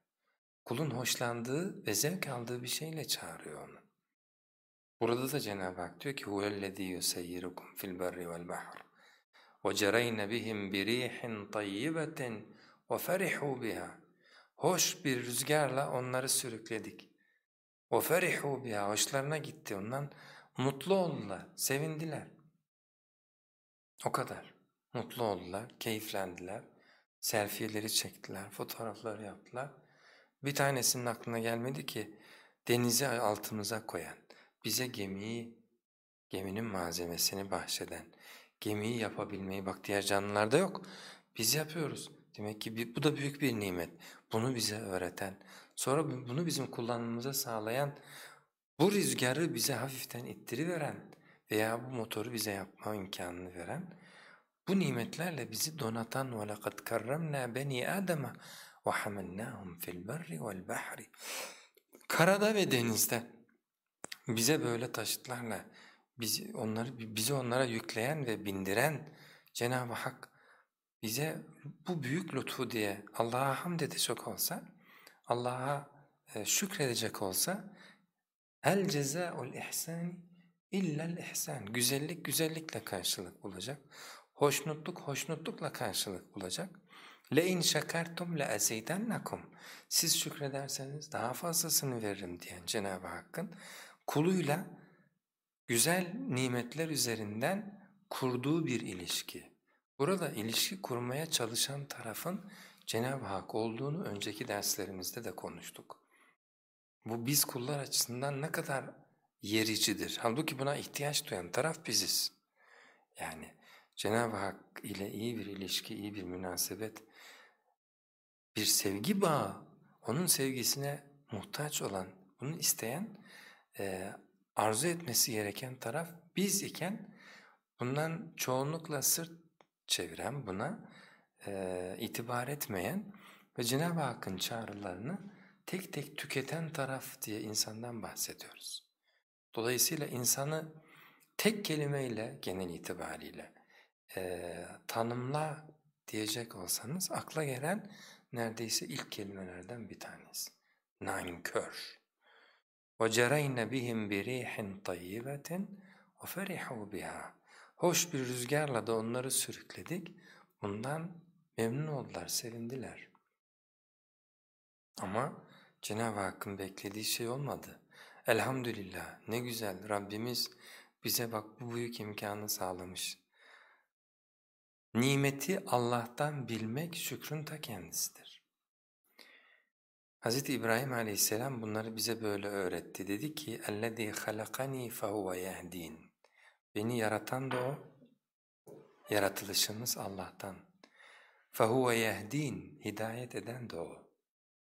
Kulun hoşlandığı ve zevk aldığı bir şeyle çağırıyor onu. Burada da Cenab-ı Hak diyor ki huvellezî yuseyyirukum fil berri vel bahr ve cereyne bihim bi rihin Hoş bir rüzgarla onları sürükledik. Ve ferihû hoşlarına gitti ondan mutlu oldular, sevindiler. O kadar. Mutlu oldular, keyiflendiler, selfie'leri çektiler, fotoğrafları yaptılar. Bir tanesinin aklına gelmedi ki denizi altımıza koyan, bize gemiyi, geminin malzemesini bahşeden, gemiyi yapabilmeyi bak diğer canlılarda yok. Biz yapıyoruz. Demek ki bu da büyük bir nimet. Bunu bize öğreten, sonra bunu bizim kullanmamıza sağlayan, bu rüzgarı bize hafiften ittiriveren veya bu motoru bize yapma imkanını veren, bu nimetlerle bizi donatan وَلَقَدْ كَرَّمْنَا بَنِي آدَمَ وَحَمَلْنَاهُمْ فِي الْبَرِّ وَالْبَحْرِ Karada ve denizde bize böyle taşıtlarla bizi onları bizi onlara yükleyen ve bindiren Cenab-ı Hak bize bu büyük lütfu diye Allah'a hamd edecek olsa, Allah'a e, şükredecek olsa el cezaul ihsani illel ihsan. Güzellik güzellikle karşılık bulacak. Hoşnutluk hoşnutlukla karşılık bulacak. Le in şekertum le ezidennekum. Siz şükrederseniz daha fazlasını veririm diyen Cenab-ı Hakk'ın kuluyla güzel nimetler üzerinden kurduğu bir ilişki. Burada ilişki kurmaya çalışan tarafın Cenab-ı Hak olduğunu önceki derslerimizde de konuştuk. Bu biz kullar açısından ne kadar yericidir. Halbuki buna ihtiyaç duyan taraf biziz. Yani Cenab-ı Hak ile iyi bir ilişki, iyi bir münasebet, bir sevgi bağı, onun sevgisine muhtaç olan, bunu isteyen, e, arzu etmesi gereken taraf biz iken bundan çoğunlukla sırt çeviren, buna e, itibar etmeyen ve Cenab-ı Hakk'ın çağrılarını tek tek tüketen taraf diye insandan bahsediyoruz. Dolayısıyla insanı tek kelimeyle genel itibariyle e, tanımla diyecek olsanız akla gelen neredeyse ilk kelimelerden bir tanesi. Nankör. وَجَرَيْنَ بِهِمْ بِرِيحٍ طَيِّبَةٍ وَفَرِحُوا بِهَا Hoş bir rüzgarla da onları sürükledik. Bundan memnun oldular, sevindiler. Ama Cenab-ı Hakk'ın beklediği şey olmadı. Elhamdülillah ne güzel Rabbimiz bize bak bu büyük imkanı sağlamış. Nimeti Allah'tan bilmek şükrün ta kendisidir. Hz. İbrahim aleyhisselam bunları bize böyle öğretti. Dedi ki اَلَّذ۪ي خَلَقَن۪ي فَهُوَ يَهْد۪ينَ Beni yaratan da O, yaratılışımız Allah'tan. فَهُوَ يَهْد۪ينَ Hidayet eden de O,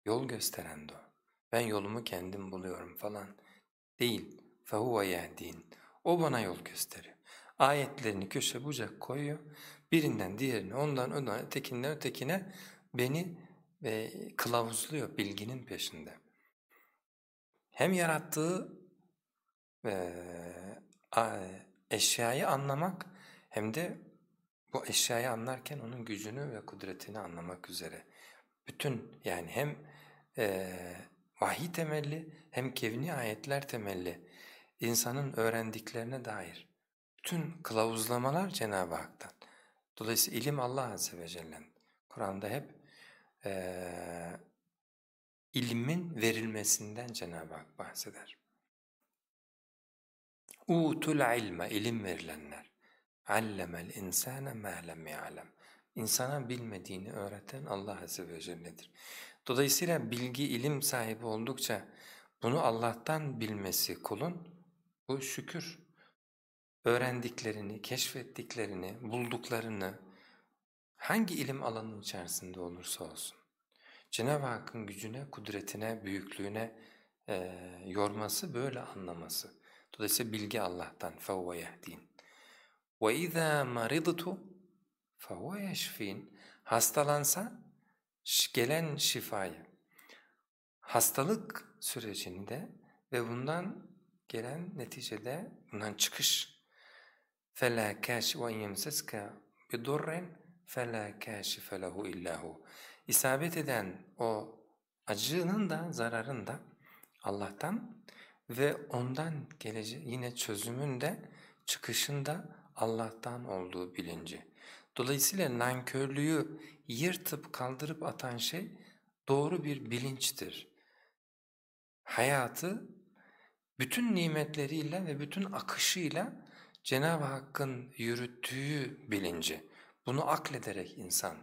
yol gösteren de O. Ben yolumu kendim buluyorum falan değil. فَهُوَ يَهْد۪ينَ O bana yol gösteriyor. Ayetlerini köşe bucak koyuyor. Birinden diğerine, ondan ondan, ötekinden ötekine beni e, kılavuzluyor bilginin peşinde. Hem yarattığı e, eşyayı anlamak hem de bu eşyayı anlarken onun gücünü ve kudretini anlamak üzere. Bütün yani hem e, vahiy temelli hem kevni ayetler temelli insanın öğrendiklerine dair bütün kılavuzlamalar Cenab-ı Hak'tan. Dolayısıyla ilim Allah Azze ve Celle'nin. Kur'an'da hep e, ilmin verilmesinden Cenab-ı Hak bahseder. Utul ilme ilim verilenler. Allemel insane ma lem ya'lem. İnsana bilmediğini öğreten Allah Azze ve Celle'dir. Dolayısıyla bilgi, ilim sahibi oldukça bunu Allah'tan bilmesi kulun bu şükür. Öğrendiklerini, keşfettiklerini, bulduklarını hangi ilim alanının içerisinde olursa olsun Cenab-ı Hakk'ın gücüne, kudretine, büyüklüğüne e, yorması, böyle anlaması. Dolayısıyla bilgi Allah'tan. فَهُوَ يَهْد۪ينَ وَاِذَا مَرِضْتُ فَهُوَ يَشْف۪ينَ Hastalansa gelen şifayı, hastalık sürecinde ve bundan gelen neticede bundan çıkış فَلَا كَاشِ وَاِنْ يَمْسَسْكَ بِدُرٍ فَلَا كَاشِفَ لَهُ اِلَّا هُ İsabet eden o acının da zararın da Allah'tan ve ondan gelecek yine çözümün de çıkışın da Allah'tan olduğu bilinci. Dolayısıyla nankörlüğü yırtıp kaldırıp atan şey doğru bir bilinçtir. Hayatı bütün nimetleriyle ve bütün akışıyla Cenab-ı Hakk'ın yürüttüğü bilinci. Bunu aklederek insan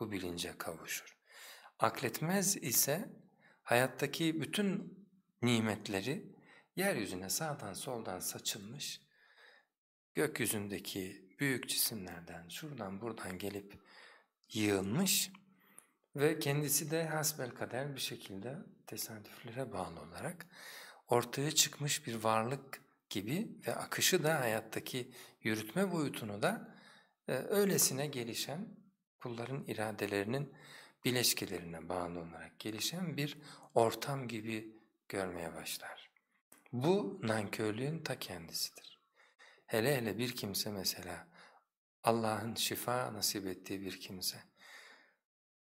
bu bilince kavuşur. Akletmez ise hayattaki bütün nimetleri yeryüzüne sağdan soldan saçılmış, gökyüzündeki büyük cisimlerden şuradan buradan gelip yığılmış ve kendisi de hasbelkader bir şekilde tesadüflere bağlı olarak ortaya çıkmış bir varlık gibi ve akışı da hayattaki yürütme boyutunu da öylesine gelişen kulların iradelerinin bileşkelerine bağlı olarak gelişen bir ortam gibi görmeye başlar. Bu nankörlüğün ta kendisidir. Hele hele bir kimse mesela Allah'ın şifa nasip ettiği bir kimse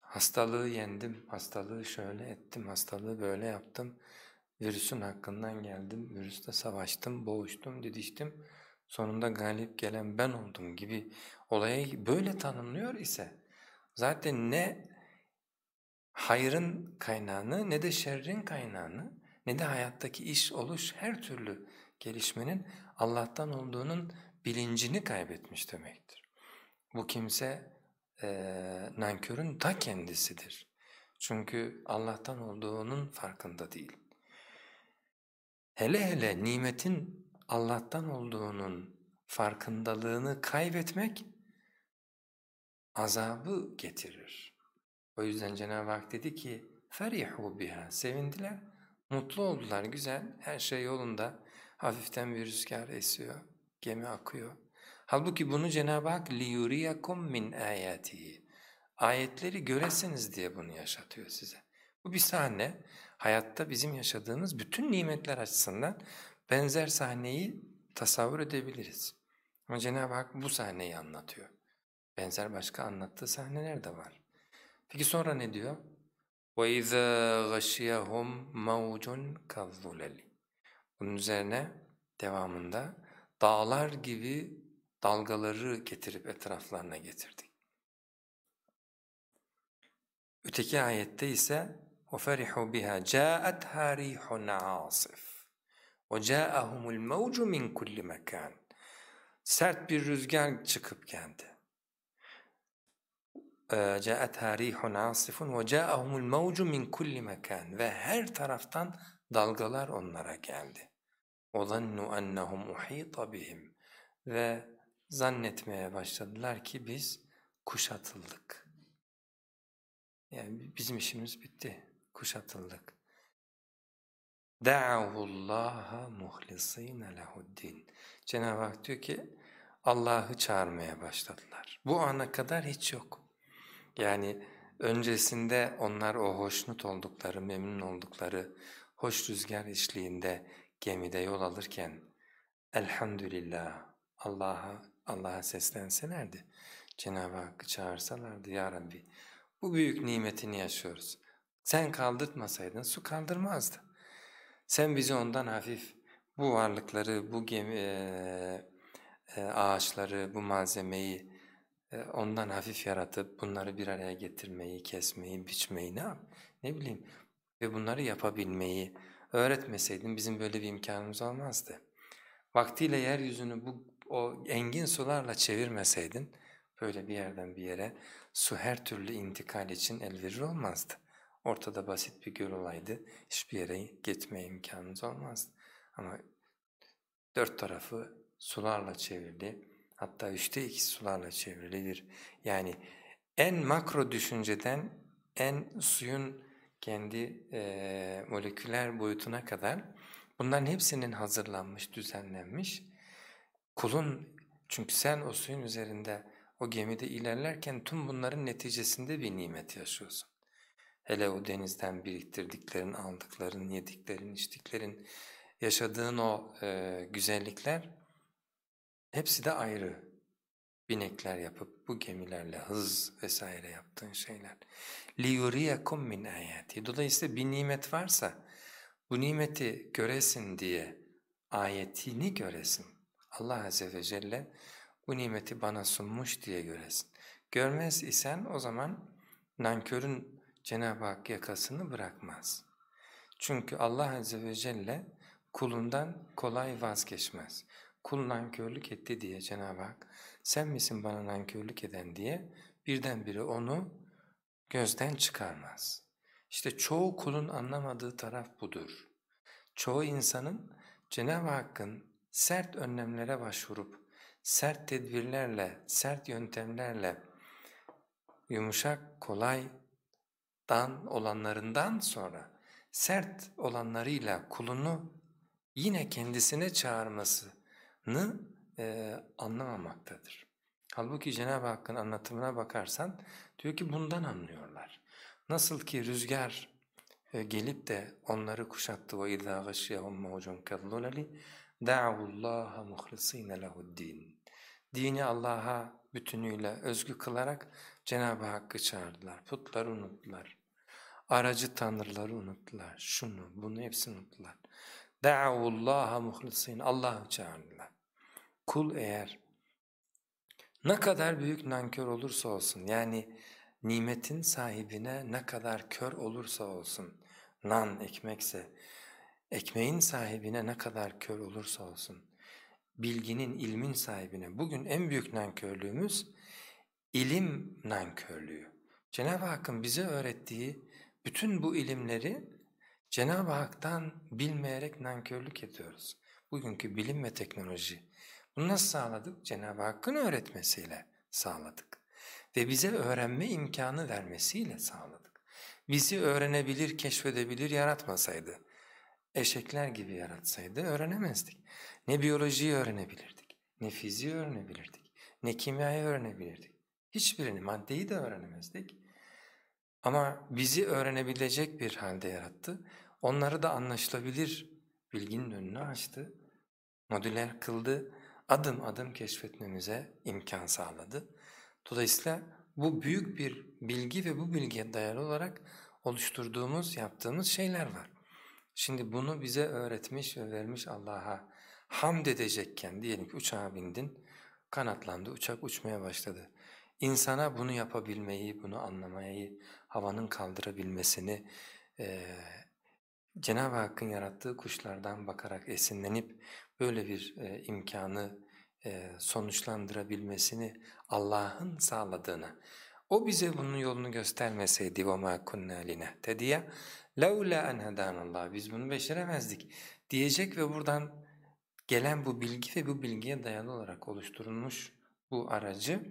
hastalığı yendim, hastalığı şöyle ettim, hastalığı böyle yaptım, virüsün hakkından geldim, virüste savaştım, boğuştum, didiştim, sonunda galip gelen ben oldum gibi olayı böyle tanımlıyor ise zaten ne hayrın kaynağını ne de şerrin kaynağını ne de hayattaki iş, oluş, her türlü gelişmenin Allah'tan olduğunun bilincini kaybetmiş demektir. Bu kimse e, nankörün ta kendisidir. Çünkü Allah'tan olduğunun farkında değil. Hele hele nimetin Allah'tan olduğunun farkındalığını kaybetmek azabı getirir. O yüzden Cenab-ı Hak dedi ki فَرِحُوا biha Sevindiler, mutlu oldular, güzel, her şey yolunda. Hafiften bir rüzgar esiyor, gemi akıyor. Halbuki bunu Cenab-ı Hak لِيُرِيَكُمْ مِنْ آيَاتِهِ Ayetleri göresiniz diye bunu yaşatıyor size. Bu bir sahne, hayatta bizim yaşadığımız bütün nimetler açısından benzer sahneyi tasavvur edebiliriz. Ama Cenab-ı Hak bu sahneyi anlatıyor. Benzer başka anlattığı sahneler de var. Peki sonra ne diyor? وَاِذَا غَشِيَهُمْ مَوْجٌ كَالظُّلَلِ Bunun üzerine devamında dağlar gibi dalgaları getirip etraflarına getirdi. Öteki ayette ise وَفَرِحُوا بِهَا جَاءَتْهَا رِيحٌ عَاصِفٌ وَجَاءَهُمُ الْمَوْجُ مِنْ كُلِّ مَكَانٍ Sert bir rüzgar çıkıp geldi. جاءتها ريح عاصف وجاءهم الموج من كل مكان ve her taraftan dalgalar onlara geldi. وظنوا أنهم أحيط بهم ve zannetmeye başladılar ki biz kuşatıldık. Yani bizim işimiz bitti, kuşatıldık. دَعَوُ اللّٰهَ مُخْلِص۪ينَ لَهُ الدِّينَ Cenab-ı Hak diyor ki Allah'ı çağırmaya başladılar. Bu ana kadar hiç yok. Yani öncesinde onlar o hoşnut oldukları, memnun oldukları hoş rüzgar eşliğinde gemide yol alırken elhamdülillah Allah'a Allah'a seslenselerdi, Cenab-ı Hakk'ı çağırsalardı ya Rabbi bu büyük nimetini yaşıyoruz. Sen kaldırtmasaydın su kaldırmazdı. Sen bizi ondan hafif bu varlıkları, bu gemi, e, e, ağaçları, bu malzemeyi ondan hafif yaratıp bunları bir araya getirmeyi, kesmeyi, biçmeyi ne yap? Ne bileyim ve bunları yapabilmeyi öğretmeseydin bizim böyle bir imkanımız olmazdı. Vaktiyle yeryüzünü bu o engin sularla çevirmeseydin böyle bir yerden bir yere su her türlü intikal için elverir olmazdı. Ortada basit bir göl olaydı, hiçbir yere gitmeye imkanımız olmazdı. Ama dört tarafı sularla çevirdi, hatta üçte iki sularla çevrilidir. Yani en makro düşünceden en suyun kendi e, moleküler boyutuna kadar bunların hepsinin hazırlanmış, düzenlenmiş. Kulun, çünkü sen o suyun üzerinde o gemide ilerlerken tüm bunların neticesinde bir nimet yaşıyorsun. Hele o denizden biriktirdiklerin, aldıkların, yediklerin, içtiklerin, yaşadığın o e, güzellikler hepsi de ayrı. Binekler yapıp bu gemilerle hız vesaire yaptığın şeyler. لِيُرِيَكُمْ مِنْ آيَاتِ Dolayısıyla bir nimet varsa bu nimeti göresin diye ayetini göresin. Allah Azze ve Celle bu nimeti bana sunmuş diye göresin. Görmez isen o zaman nankörün Cenab-ı Hak yakasını bırakmaz. Çünkü Allah Azze ve Celle kulundan kolay vazgeçmez. Kul nankörlük etti diye Cenab-ı Hak sen misin bana nankörlük eden diye birdenbire onu gözden çıkarmaz. İşte çoğu kulun anlamadığı taraf budur. Çoğu insanın Cenab-ı Hakk'ın sert önlemlere başvurup sert tedbirlerle, sert yöntemlerle yumuşak, kolaydan olanlarından sonra sert olanlarıyla kulunu yine kendisine çağırmasını e, anlamamaktadır. Halbuki Cenab-ı Hakk'ın anlatımına bakarsan diyor ki bundan anlıyorlar. Nasıl ki rüzgar e, gelip de onları kuşattı وَاِذَا غَشِيَهُمْ مَوْجٌ كَالظُّلَلِ دَعَوُ اللّٰهَ مُخْلِص۪ينَ لَهُ الدِّينَ Dini Allah'a bütünüyle özgü kılarak Cenab-ı Hakk'ı çağırdılar. Putları unuttular. Aracı tanrıları unuttular. Şunu, bunu hepsini unuttular. دَعَوُ اللّٰهَ مُخْلِص۪ينَ Allah'ı çağırdılar. Kul eğer ne kadar büyük nankör olursa olsun yani nimetin sahibine ne kadar kör olursa olsun nan ekmekse ekmeğin sahibine ne kadar kör olursa olsun bilginin ilmin sahibine bugün en büyük nankörlüğümüz ilim nankörlüğü. Cenab-ı Hakk'ın bize öğrettiği bütün bu ilimleri Cenab-ı Hak'tan bilmeyerek nankörlük ediyoruz. Bugünkü bilim ve teknoloji. Bunu nasıl sağladık? Cenab-ı Hakk'ın öğretmesiyle sağladık. Ve bize öğrenme imkanı vermesiyle sağladık. Bizi öğrenebilir, keşfedebilir yaratmasaydı, eşekler gibi yaratsaydı öğrenemezdik. Ne biyolojiyi öğrenebilirdik, ne fiziği öğrenebilirdik, ne kimyayı öğrenebilirdik. Hiçbirini, maddeyi de öğrenemezdik. Ama bizi öğrenebilecek bir halde yarattı. Onları da anlaşılabilir bilginin önünü açtı. Modüler kıldı, adım adım keşfetmemize imkan sağladı. Dolayısıyla bu büyük bir bilgi ve bu bilgiye dayalı olarak oluşturduğumuz, yaptığımız şeyler var. Şimdi bunu bize öğretmiş ve vermiş Allah'a hamd edecekken diyelim ki uçağa bindin, kanatlandı, uçak uçmaya başladı. İnsana bunu yapabilmeyi, bunu anlamayı, havanın kaldırabilmesini, e, Cenab-ı Hakk'ın yarattığı kuşlardan bakarak esinlenip böyle bir e, imkanı e, sonuçlandırabilmesini Allah'ın sağladığını, o bize bunun yolunu göstermeseydi وَمَا كُنَّا لِنَهْتَدِيَ لَوْلَا اَنْ هَدَانَ اللّٰهِ Biz bunu beşeremezdik diyecek ve buradan gelen bu bilgi ve bu bilgiye dayalı olarak oluşturulmuş bu aracı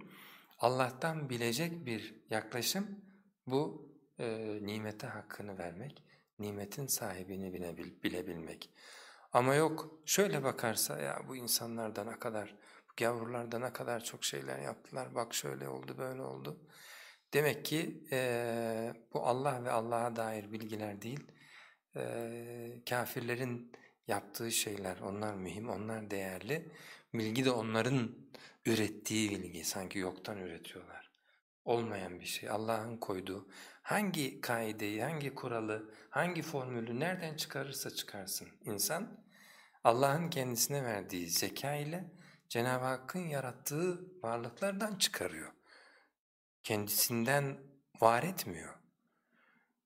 Allah'tan bilecek bir yaklaşım bu e, nimete hakkını vermek, nimetin sahibini bilebil, bilebilmek. Ama yok şöyle bakarsa ya bu insanlardan ne kadar, bu gavurlardan ne kadar çok şeyler yaptılar, bak şöyle oldu böyle oldu. Demek ki e, bu Allah ve Allah'a dair bilgiler değil, e, kafirlerin yaptığı şeyler, onlar mühim, onlar değerli. Bilgi de onların ürettiği bilgi, sanki yoktan üretiyorlar. Olmayan bir şey, Allah'ın koyduğu, hangi kaideyi, hangi kuralı, hangi formülü nereden çıkarırsa çıkarsın insan, Allah'ın kendisine verdiği zeka ile Cenab-ı Hakk'ın yarattığı varlıklardan çıkarıyor. Kendisinden var etmiyor.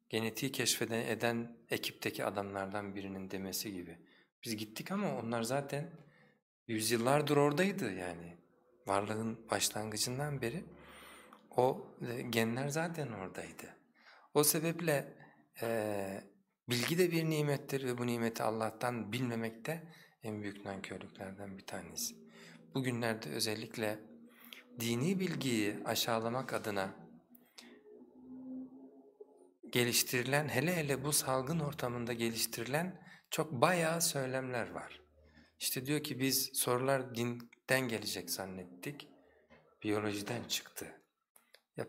Genetiği keşfeden eden ekipteki adamlardan birinin demesi gibi. Biz gittik ama onlar zaten yüzyıllardır oradaydı yani. Varlığın başlangıcından beri o e, genler zaten oradaydı. O sebeple e, bilgi de bir nimettir ve bu nimeti Allah'tan bilmemek de en büyük nankörlüklerden bir tanesi. Bugünlerde özellikle dini bilgiyi aşağılamak adına geliştirilen, hele hele bu salgın ortamında geliştirilen çok bayağı söylemler var. İşte diyor ki biz sorular dinden gelecek zannettik, biyolojiden çıktı.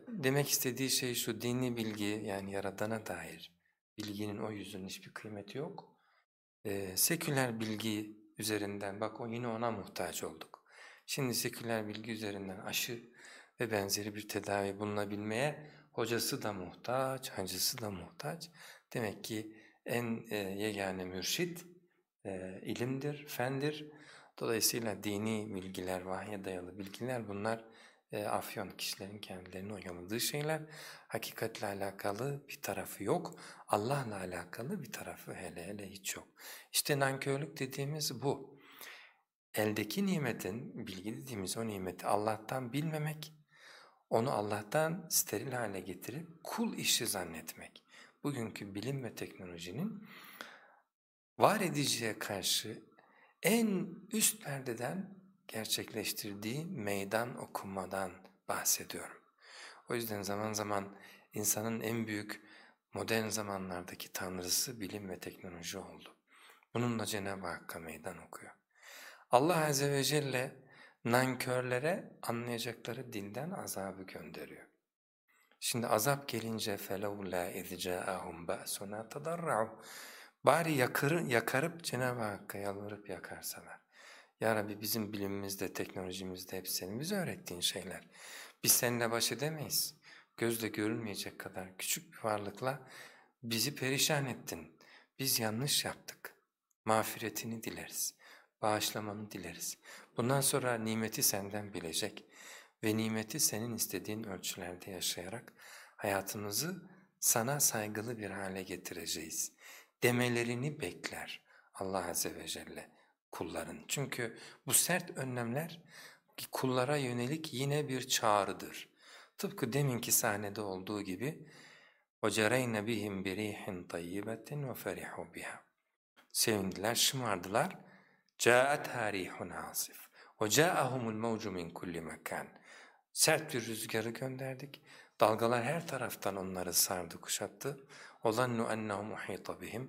Demek istediği şey şu, dini bilgi yani Yaradan'a dair bilginin o yüzünün hiçbir kıymeti yok. Ee, seküler bilgi üzerinden, bak o yine ona muhtaç olduk. Şimdi seküler bilgi üzerinden aşı ve benzeri bir tedavi bulunabilmeye hocası da muhtaç, hacısı da muhtaç. Demek ki en e, yegane mürşit e, ilimdir, fendir. Dolayısıyla dini bilgiler, vahye dayalı bilgiler bunlar e, afyon kişilerin kendilerini oyaladığı şeyler. Hakikatle alakalı bir tarafı yok, Allah'la alakalı bir tarafı hele hele hiç yok. İşte nankörlük dediğimiz bu. Eldeki nimetin, bilgi dediğimiz o nimeti Allah'tan bilmemek, onu Allah'tan steril hale getirip kul işi zannetmek. Bugünkü bilim ve teknolojinin var ediciye karşı en üst perdeden gerçekleştirdiği meydan okumadan bahsediyorum. O yüzden zaman zaman insanın en büyük modern zamanlardaki tanrısı bilim ve teknoloji oldu. Bununla Cenab-ı Hakk'a meydan okuyor. Allah Azze ve Celle nankörlere anlayacakları dilden azabı gönderiyor. Şimdi azap gelince فَلَوْلَا اِذْ جَاءَهُمْ بَأْسُنَا تَضَرَّعُوا Bari yakır, yakarıp Cenab-ı Hakk'a yalvarıp yakarsalar. Ya Rabbi bizim bilimimizde, teknolojimizde hep senin bize öğrettiğin şeyler. Biz seninle baş edemeyiz. Gözle görülmeyecek kadar küçük bir varlıkla bizi perişan ettin. Biz yanlış yaptık. Mağfiretini dileriz. Bağışlamanı dileriz. Bundan sonra nimeti senden bilecek ve nimeti senin istediğin ölçülerde yaşayarak hayatımızı sana saygılı bir hale getireceğiz demelerini bekler Allah Azze ve Celle kulların. Çünkü bu sert önlemler kullara yönelik yine bir çağrıdır. Tıpkı deminki sahnede olduğu gibi وَجَرَيْنَ بِهِمْ بِرِيحٍ طَيِّبَةٍ وَفَرِحُوا بِهَا Sevindiler, şımardılar. جَاءَتْهَا رِيحٌ عَاصِفٌ وَجَاءَهُمُ الْمَوْجُ مِنْ كُلِّ مَكَانٍ Sert bir rüzgarı gönderdik. Dalgalar her taraftan onları sardı, kuşattı. وَظَنُّ أَنَّهُ مُحِيطَ بِهِمْ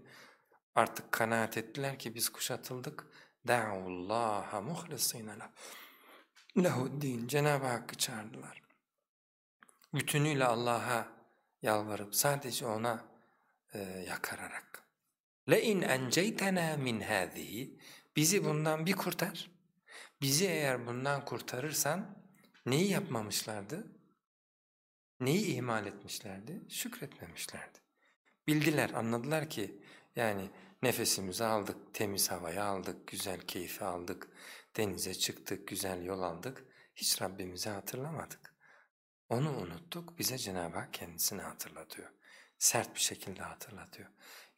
Artık kanaat ettiler ki biz kuşatıldık. دَعُوا اللّٰهَ مُخْلِصِينَ لَهُ Lehuddin, Cenab-ı Hakk'ı çağırdılar. Bütünüyle Allah'a yalvarıp sadece ona e, yakararak. لَاِنْ اَنْجَيْتَنَا مِنْ هَذِهِ Bizi bundan bir kurtar. Bizi eğer bundan kurtarırsan neyi yapmamışlardı? Neyi ihmal etmişlerdi? Şükretmemişlerdi. Bildiler, anladılar ki yani nefesimizi aldık, temiz havayı aldık, güzel keyfi aldık, denize çıktık, güzel yol aldık, hiç Rabbimizi hatırlamadık. Onu unuttuk, bize Cenab-ı Hak kendisini hatırlatıyor. Sert bir şekilde hatırlatıyor.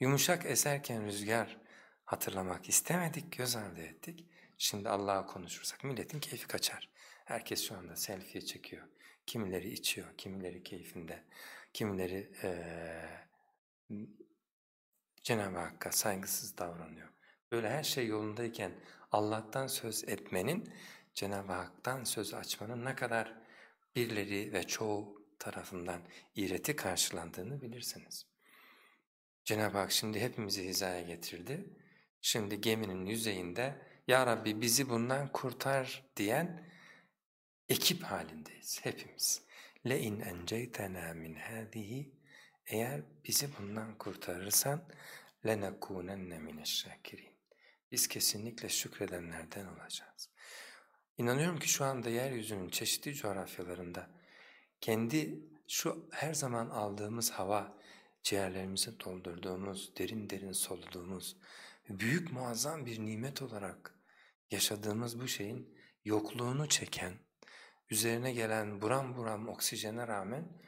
Yumuşak eserken rüzgar hatırlamak istemedik, göz ardı ettik. Şimdi Allah'a konuşursak milletin keyfi kaçar. Herkes şu anda selfie çekiyor. Kimileri içiyor, kimileri keyfinde, kimileri ee, Cenab-ı Hakk'a saygısız davranıyor. Böyle her şey yolundayken Allah'tan söz etmenin, Cenab-ı Hak'tan söz açmanın ne kadar birileri ve çoğu tarafından iğreti karşılandığını bilirsiniz. Cenab-ı Hak şimdi hepimizi hizaya getirdi. Şimdi geminin yüzeyinde Ya Rabbi bizi bundan kurtar diyen ekip halindeyiz hepimiz. لَاِنْ اَنْجَيْتَنَا مِنْ هَذِهِ Eğer bizi bundan kurtarırsan لَنَكُونَنَّ مِنَ الشَّاكِرِينَ Biz kesinlikle şükredenlerden olacağız. İnanıyorum ki şu anda yeryüzünün çeşitli coğrafyalarında kendi şu her zaman aldığımız hava, ciğerlerimizi doldurduğumuz, derin derin soluduğumuz, büyük muazzam bir nimet olarak yaşadığımız bu şeyin yokluğunu çeken, üzerine gelen buram buram oksijene rağmen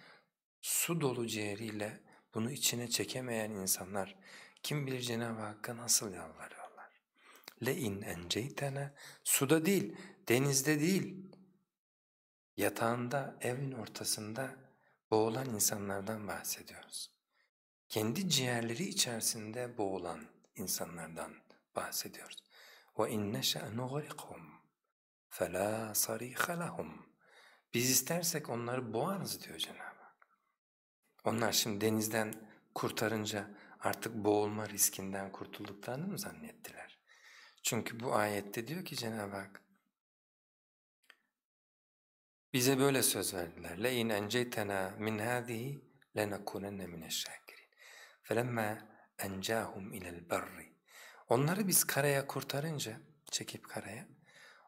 su dolu ciğeriyle bunu içine çekemeyen insanlar kim bilir Cenab-ı Hakk'a nasıl yalvarıyorlar. Le in enceytene suda değil, denizde değil, yatağında, evin ortasında boğulan insanlardan bahsediyoruz. Kendi ciğerleri içerisinde boğulan insanlardan bahsediyoruz. Ve inne şe'nuğrikhum فَلَا صَرِيخَ لَهُمْ Biz istersek onları boğarız diyor Cenab-ı Hak. Onlar şimdi denizden kurtarınca artık boğulma riskinden kurtulduklarını mı zannettiler? Çünkü bu ayette diyor ki Cenab-ı Hak, bize böyle söz verdiler. لَاِنْ اَنْجَيْتَنَا مِنْ هَذِهِ لَنَكُونَنَّ مِنَ الشَّاكِرِينَ فَلَمَّا اَنْجَاهُمْ اِلَى الْبَرِّ Onları biz karaya kurtarınca, çekip karaya,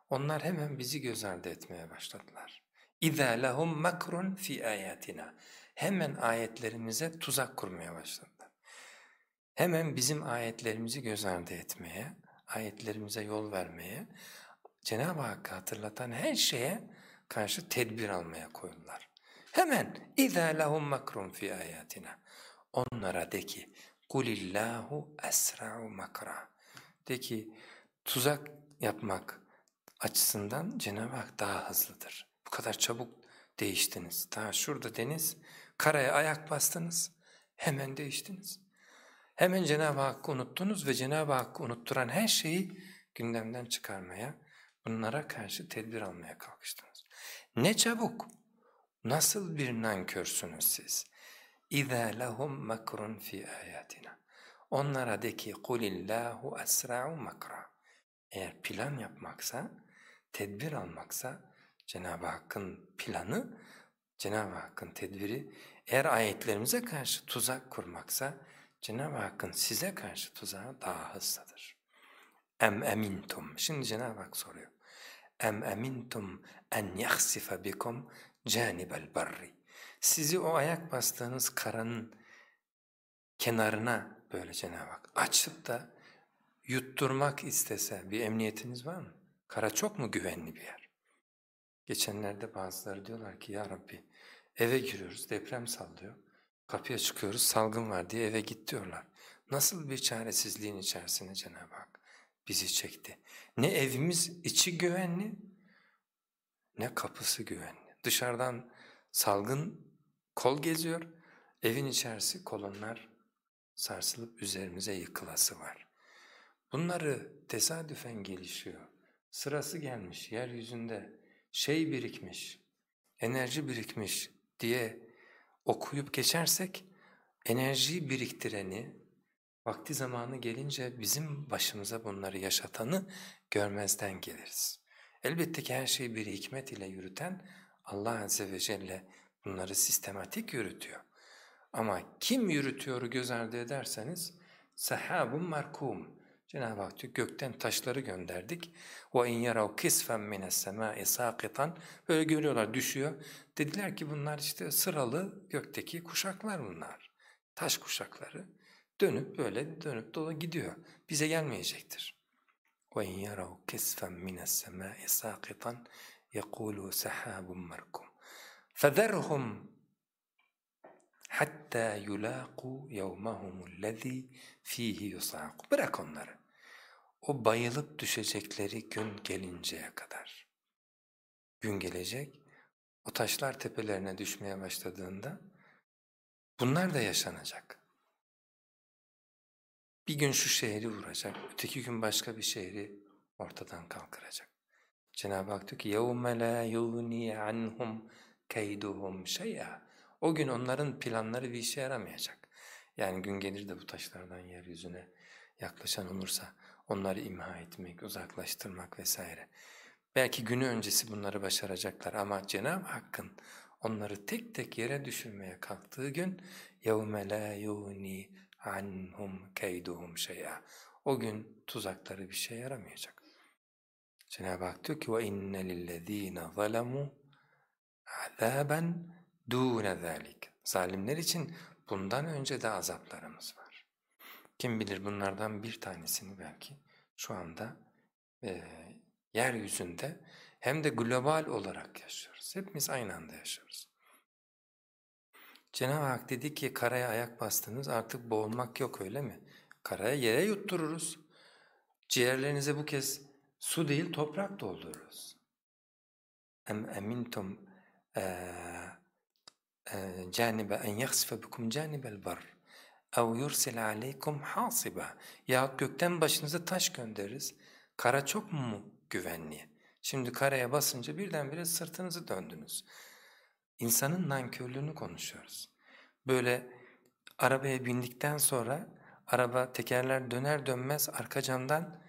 onlar hemen bizi göz ardı etmeye başladılar. اِذَا لَهُمْ مَكْرٌ فِي آيَاتِنَا Hemen ayetlerimize tuzak kurmaya başladılar. Hemen bizim ayetlerimizi göz ardı etmeye, ayetlerimize yol vermeye, Cenab-ı Hakk'ı hatırlatan her şeye karşı tedbir almaya koyuldular. Hemen اِذَا لَهُمْ مَكْرٌ فِي آيَاتِنَا Onlara de ki قُلِ اللّٰهُ أَسْرَعُ مَكْرًا De ki tuzak yapmak açısından Cenab-ı Hak daha hızlıdır. Bu kadar çabuk değiştiniz. Daha şurada deniz, karaya ayak bastınız, hemen değiştiniz. Hemen Cenab-ı Hakk'ı unuttunuz ve Cenab-ı Hakk'ı unutturan her şeyi gündemden çıkarmaya, bunlara karşı tedbir almaya kalkıştınız. Ne çabuk, nasıl bir nankörsünüz siz? اِذَا لَهُمْ مَكْرٌ فِي آيَاتِنَا Onlara de ki قُلِ اللّٰهُ أَسْرَعُ مَكْرًا Eğer plan yapmaksa, tedbir almaksa Cenab-ı Hakk'ın planı, Cenab-ı Hakk'ın tedbiri eğer ayetlerimize karşı tuzak kurmaksa Cenab-ı Hakk'ın size karşı tuzağı daha hızlıdır. Em emintum. Şimdi Cenab-ı Hak soruyor. Em emintum en yahsife bikum canibel barri. Sizi o ayak bastığınız karanın kenarına böyle Cenab-ı Hak açıp da yutturmak istese bir emniyetiniz var mı? Kara çok mu güvenli bir yer? Geçenlerde bazıları diyorlar ki ya Rabbi eve giriyoruz deprem sallıyor. Kapıya çıkıyoruz salgın var diye eve git diyorlar. Nasıl bir çaresizliğin içerisine Cenab-ı Hak bizi çekti. Ne evimiz içi güvenli ne kapısı güvenli. Dışarıdan Salgın kol geziyor, evin içerisi kolonlar sarsılıp üzerimize yıkılası var. Bunları tesadüfen gelişiyor. Sırası gelmiş yeryüzünde şey birikmiş, enerji birikmiş diye okuyup geçersek enerjiyi biriktireni, vakti zamanı gelince bizim başımıza bunları yaşatanı görmezden geliriz. Elbette ki her şeyi bir hikmet ile yürüten Allah Azze ve Celle bunları sistematik yürütüyor. Ama kim yürütüyoru göz ardı ederseniz sahabun markum. Cenab-ı Hak diyor gökten taşları gönderdik. وَاِنْ يَرَوْ كِسْفًا مِنَ السَّمَاءِ سَاقِطًا Böyle görüyorlar düşüyor. Dediler ki bunlar işte sıralı gökteki kuşaklar bunlar. Taş kuşakları. Dönüp böyle dönüp dola gidiyor. Bize gelmeyecektir. وَاِنْ يَرَوْ كِسْفًا مِنَ السَّمَاءِ سَاقِطًا يَقُولُوا سَحَابٌ مَرْكُمْ فَذَرْهُمْ hatta yulaqu yevmahumul-lezî fihi yusaq. Bırak onları. O bayılıp düşecekleri gün gelinceye kadar. Gün gelecek, o taşlar tepelerine düşmeye başladığında bunlar da yaşanacak. Bir gün şu şehri vuracak, öteki gün başka bir şehri ortadan kaldıracak. Cenab-ı Hak diyor ki يَوْمَ لَا يُغْنِي عَنْهُمْ كَيْدُهُمْ شَيْئًا O gün onların planları bir işe yaramayacak. Yani gün gelir de bu taşlardan yeryüzüne yaklaşan olursa onları imha etmek, uzaklaştırmak vesaire. Belki günü öncesi bunları başaracaklar ama Cenab-ı Hakk'ın onları tek tek yere düşürmeye kalktığı gün يَوْمَ لَا يُغْنِي عَنْهُمْ كَيْدُهُمْ شَيْئًا O gün tuzakları bir şey yaramayacak. Cenab-ı Hak diyor ki وَاِنَّ لِلَّذ۪ينَ ظَلَمُوا عَذَابًا دُونَ ذَٰلِكَ Zalimler için bundan önce de azaplarımız var. Kim bilir bunlardan bir tanesini belki şu anda e, yeryüzünde hem de global olarak yaşıyoruz. Hepimiz aynı anda yaşıyoruz. Cenab-ı Hak dedi ki karaya ayak bastınız artık boğulmak yok öyle mi? Karaya yere yuttururuz. Ciğerlerinize bu kez su değil toprak doldururuz. Em emintum canibe en yakhsife bikum canibel bar ev yursile aleykum hasiba yahut gökten başınıza taş göndeririz. Kara çok mu güvenli? Şimdi karaya basınca birdenbire sırtınızı döndünüz. İnsanın nankörlüğünü konuşuyoruz. Böyle arabaya bindikten sonra araba tekerler döner dönmez arka camdan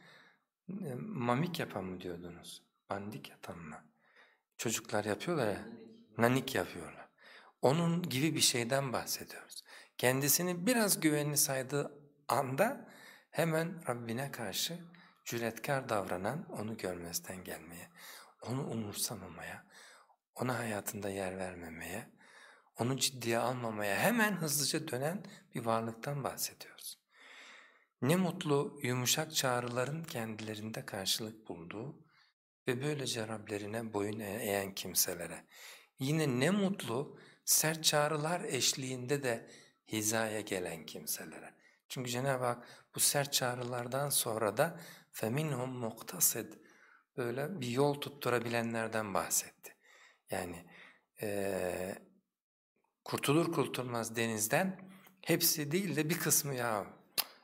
e, mamik yapan mı diyordunuz? Bandik yatan mı? Çocuklar yapıyorlar ya, nanik yapıyorlar. Onun gibi bir şeyden bahsediyoruz. Kendisini biraz güvenli saydığı anda hemen Rabbine karşı cüretkar davranan, onu görmezden gelmeye, onu umursamamaya, ona hayatında yer vermemeye, onu ciddiye almamaya hemen hızlıca dönen bir varlıktan bahsediyoruz. Ne mutlu yumuşak çağrıların kendilerinde karşılık bulduğu ve böylece Rablerine boyun eğen kimselere. Yine ne mutlu sert çağrılar eşliğinde de hizaya gelen kimselere. Çünkü Cenab-ı Hak bu sert çağrılardan sonra da فَمِنْهُمْ مُقْتَصِدْ böyle bir yol tutturabilenlerden bahsetti. Yani ee, kurtulur kurtulmaz denizden hepsi değil de bir kısmı ya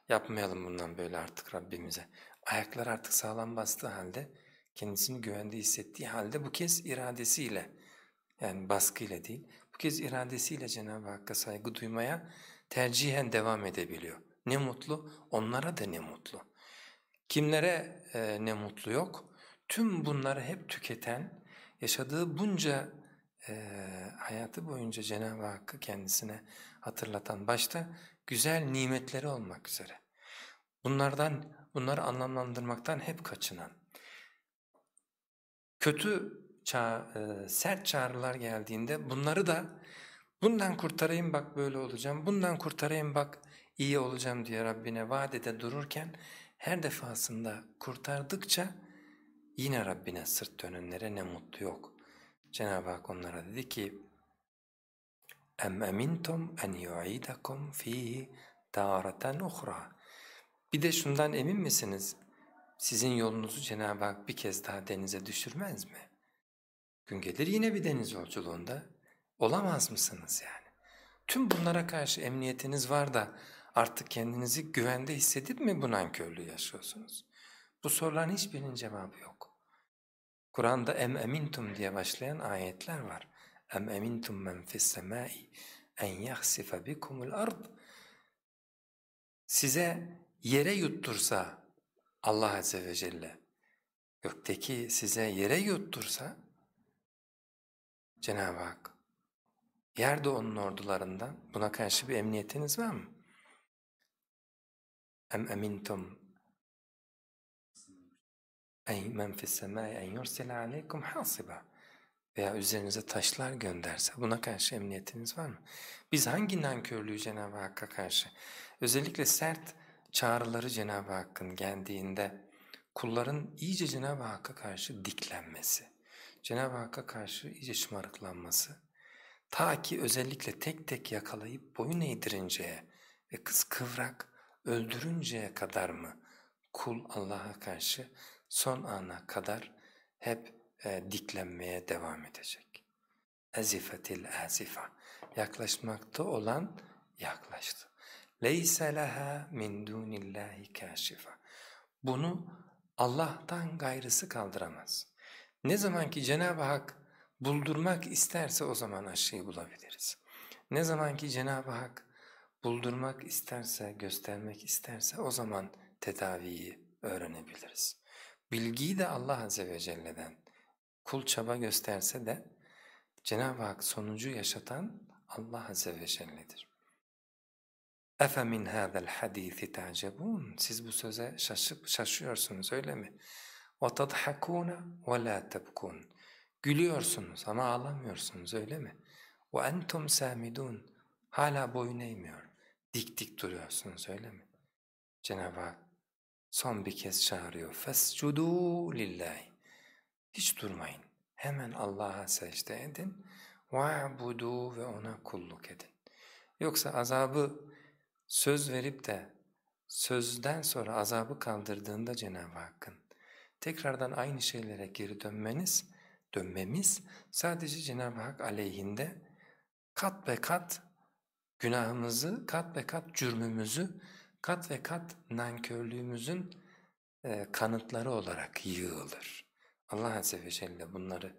yapmayalım bundan böyle artık Rabbimize. Ayaklar artık sağlam bastığı halde kendisini güvende hissettiği halde bu kez iradesiyle yani baskıyla değil bu kez iradesiyle Cenab-ı Hakk'a saygı duymaya tercihen devam edebiliyor. Ne mutlu onlara da ne mutlu. Kimlere e, ne mutlu yok? Tüm bunları hep tüketen, yaşadığı bunca e, hayatı boyunca Cenab-ı Hakk'ı kendisine hatırlatan başta güzel nimetleri olmak üzere. Bunlardan, bunları anlamlandırmaktan hep kaçınan. Kötü, ça e, sert çağrılar geldiğinde bunları da bundan kurtarayım bak böyle olacağım, bundan kurtarayım bak iyi olacağım diye Rabbine vaadede dururken her defasında kurtardıkça yine Rabbine sırt dönenlere ne mutlu yok. Cenab-ı Hak onlara dedi ki اَمْ اَمِنْتُمْ اَنْ يُعِيدَكُمْ ف۪يهِ تَارَةً اُخْرَى Bir de şundan emin misiniz? Sizin yolunuzu Cenab-ı Hak bir kez daha denize düşürmez mi? Gün gelir yine bir deniz yolculuğunda Olamaz mısınız yani? Tüm bunlara karşı emniyetiniz var da artık kendinizi güvende hissedip mi bu nankörlüğü yaşıyorsunuz? Bu soruların hiçbirinin cevabı yok. Kur'an'da em emintum diye başlayan ayetler var. Em emintum men fis semai en yahsife bikumul ard. Size yere yuttursa Allah Azze ve Celle, gökteki size yere yuttursa Cenab-ı Hak, yerde onun ordularından buna karşı bir emniyetiniz var mı? Em emintum ey men fis semai en yursila aleykum hasiba veya üzerinize taşlar gönderse buna karşı emniyetiniz var mı? Biz hangi nankörlüğü Cenab-ı Hakk'a karşı özellikle sert çağrıları Cenab-ı Hakk'ın geldiğinde kulların iyice Cenab-ı Hakk'a karşı diklenmesi, Cenab-ı Hakk'a karşı iyice şımarıklanması, ta ki özellikle tek tek yakalayıp boyun eğdirinceye ve kız kıvrak öldürünceye kadar mı kul Allah'a karşı son ana kadar hep e, diklenmeye devam edecek. Ezifetil azifa. Yaklaşmakta olan yaklaştı. Leyse leha min dunillahi kashifa. Bunu Allah'tan gayrısı kaldıramaz. Ne zaman ki Cenab-ı Hak buldurmak isterse o zaman aşıyı bulabiliriz. Ne zaman ki Cenab-ı Hak buldurmak isterse, göstermek isterse o zaman tedaviyi öğrenebiliriz. Bilgiyi de Allah Azze ve Celle'den kul çaba gösterse de Cenab-ı Hak sonucu yaşatan Allah Azze ve Celle'dir. اَفَمِنْ هَذَا الْحَد۪يثِ تَعْجَبُونَ Siz bu söze şaşıp şaşıyorsunuz öyle mi? وَتَضْحَكُونَ وَلَا تَبْكُونَ Gülüyorsunuz ama ağlamıyorsunuz öyle mi? وَاَنْتُمْ سَامِدُونَ Hala boyun eğmiyor. Dik dik duruyorsunuz öyle mi? Cenab-ı Hak son bir kez çağırıyor. فَاسْجُدُوا لِلّٰهِ Hiç durmayın. Hemen Allah'a secde edin. وَاعْبُدُوا ve ona kulluk edin. Yoksa azabı söz verip de sözden sonra azabı kaldırdığında Cenab-ı Hakk'ın tekrardan aynı şeylere geri dönmeniz, dönmemiz sadece Cenab-ı Hak aleyhinde kat ve kat günahımızı, kat ve kat cürmümüzü, kat ve kat nankörlüğümüzün e, kanıtları olarak yığılır. Allah Azze ve Celle bunları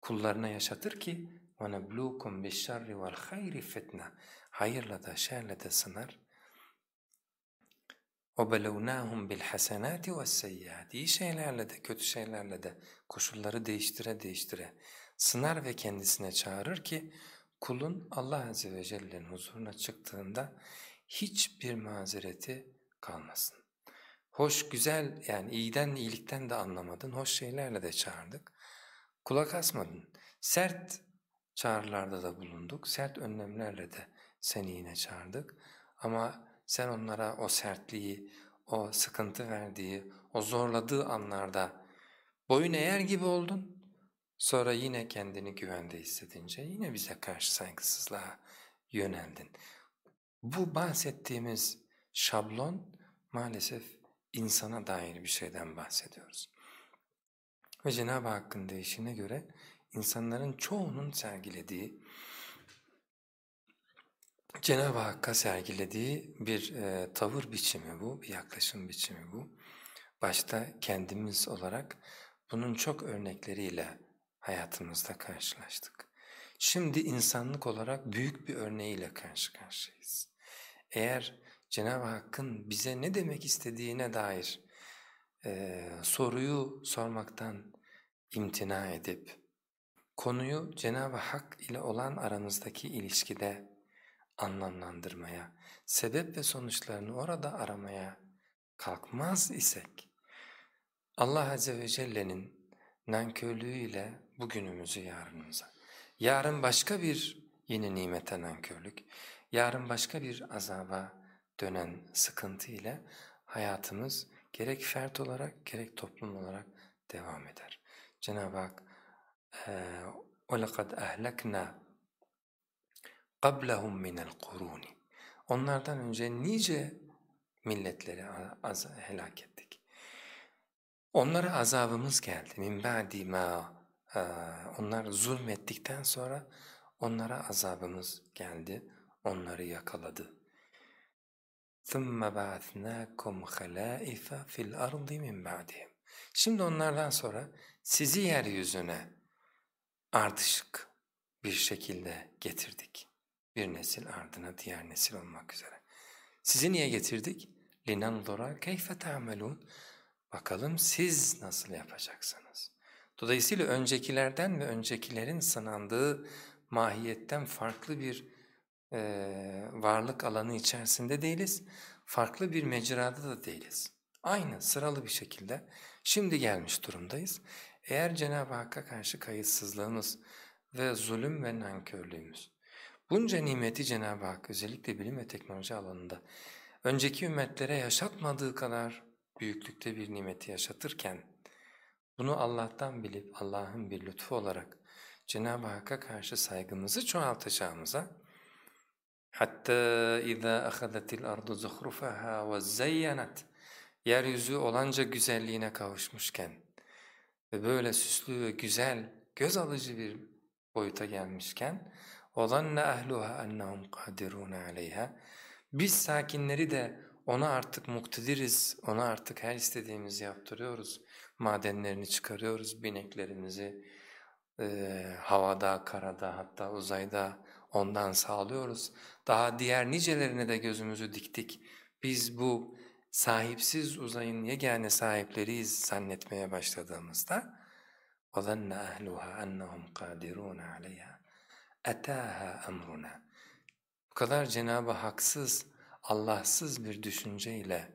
kullarına yaşatır ki وَنَبْلُوكُمْ بِالشَّرِّ وَالْخَيْرِ فِتْنَةً Hayırla da şerle de sınar. وَبَلَوْنَاهُمْ بِالْحَسَنَاتِ وَالسَّيِّئَاتِ İyi şeylerle de kötü şeylerle de koşulları değiştire değiştire sınar ve kendisine çağırır ki kulun Allah Azze ve Celle'nin huzuruna çıktığında hiçbir mazereti kalmasın. Hoş, güzel yani iyiden iyilikten de anlamadın, hoş şeylerle de çağırdık. Kulak asmadın. Sert çağrılarda da bulunduk, sert önlemlerle de seni yine çağırdık. Ama sen onlara o sertliği, o sıkıntı verdiği, o zorladığı anlarda boyun eğer gibi oldun. Sonra yine kendini güvende hissedince yine bize karşı saygısızlığa yöneldin. Bu bahsettiğimiz şablon maalesef insana dair bir şeyden bahsediyoruz. Ve Cenab-ı Hakk'ın deyişine göre insanların çoğunun sergilediği, Cenab-ı Hakk'a sergilediği bir e, tavır biçimi bu, bir yaklaşım biçimi bu. Başta kendimiz olarak bunun çok örnekleriyle hayatımızda karşılaştık. Şimdi insanlık olarak büyük bir örneğiyle karşı karşıyayız. Eğer Cenab-ı Hakk'ın bize ne demek istediğine dair e, soruyu sormaktan imtina edip, konuyu Cenab-ı Hak ile olan aramızdaki ilişkide anlamlandırmaya, sebep ve sonuçlarını orada aramaya kalkmaz isek, Allah Azze ve Celle'nin nankörlüğüyle bugünümüzü yarınımıza, yarın başka bir yeni nimete nankörlük, yarın başka bir azaba dönen sıkıntı ile hayatımız gerek fert olarak gerek toplum olarak devam eder. Cenab-ı Hak وَلَقَدْ أَهْلَكْنَا قَبْلَهُمْ مِنَ الْقُرُونِ Onlardan önce nice milletleri az helak ettik. Onlara azabımız geldi. Min ba'di ma onlar zulmettikten sonra Onlara azabımız geldi, onları yakaladı. ثُمَّ بَعَثْنَاكُمْ خَلَائِفَ فِي الْأَرْضِ مِنْ بَعْدِهِمْ Şimdi onlardan sonra sizi yeryüzüne ardışık bir şekilde getirdik. Bir nesil ardına diğer nesil olmak üzere. Sizi niye getirdik? لِنَنْظُرَ كَيْفَ تَعْمَلُونَ Bakalım siz nasıl yapacaksınız? Dolayısıyla öncekilerden ve öncekilerin sınandığı mahiyetten farklı bir e, varlık alanı içerisinde değiliz. Farklı bir mecrada da değiliz. Aynı sıralı bir şekilde şimdi gelmiş durumdayız. Eğer Cenab-ı Hakk'a karşı kayıtsızlığımız ve zulüm ve nankörlüğümüz, bunca nimeti Cenab-ı Hak özellikle bilim ve teknoloji alanında önceki ümmetlere yaşatmadığı kadar büyüklükte bir nimeti yaşatırken, bunu Allah'tan bilip Allah'ın bir lütfu olarak Cenab-ı Hakk'a karşı saygımızı çoğaltacağımıza, hatta اِذَا أَخَذَتِ الْأَرْضُ زُخْرُفَهَا وَزَيَّنَتْ Yeryüzü olanca güzelliğine kavuşmuşken ve böyle süslü ve güzel, göz alıcı bir boyuta gelmişken وَظَنَّ أَهْلُهَا أَنَّهُمْ قَادِرُونَ عَلَيْهَا Biz sakinleri de ona artık muktediriz, ona artık her istediğimizi yaptırıyoruz. Madenlerini çıkarıyoruz, bineklerimizi e, havada, karada hatta uzayda ondan sağlıyoruz. Daha diğer nicelerine de gözümüzü diktik. Biz bu sahipsiz uzayın yegane sahipleriyiz zannetmeye başladığımızda وَظَنَّ أَهْلُهَا أَنَّهُمْ قَادِرُونَ عَلَيْهَا اَتَاهَا اَمْرُنَا Bu kadar Cenab-ı Haksız, Allahsız bir düşünceyle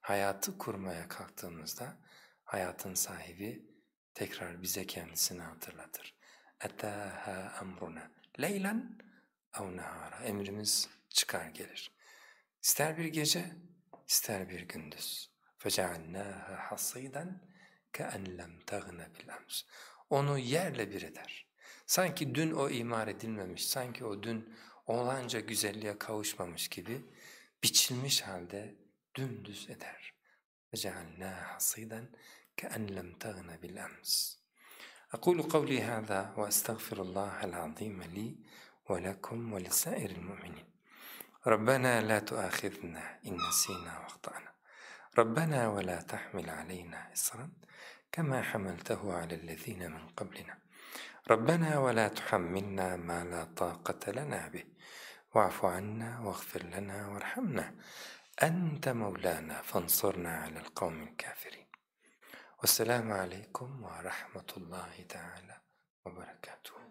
hayatı kurmaya kalktığımızda hayatın sahibi tekrar bize kendisini hatırlatır. اَتَاهَا اَمْرُنَا لَيْلًا اَوْ نَهَارًا Emrimiz çıkar gelir. İster bir gece, ister bir gündüz. فَجَعَلْنَاهَا حَصِيدًا كَأَنْ لَمْ تَغْنَ بِالْأَمْسِ Onu yerle bir eder. Sanki dün o imar edilmemiş, sanki o dün olanca güzelliğe kavuşmamış gibi biçilmiş halde dümdüz eder. وَجَعَلْنَاهَا حَصِيدًا كأن لم تغن بالأمس أقول قولي هذا وأستغفر الله العظيم لي ولكم ولسائر المؤمنين ربنا لا تؤاخذنا إن نسينا واخطأنا ربنا ولا تحمل علينا إصرا كما حملته على الذين من قبلنا ربنا ولا تحملنا ما لا طاقة لنا به. واعف عنا واغفر لنا وارحمنا. أنت مولانا فانصرنا على القوم الكافرين. والسلام عليكم ورحمة الله تعالى وبركاته.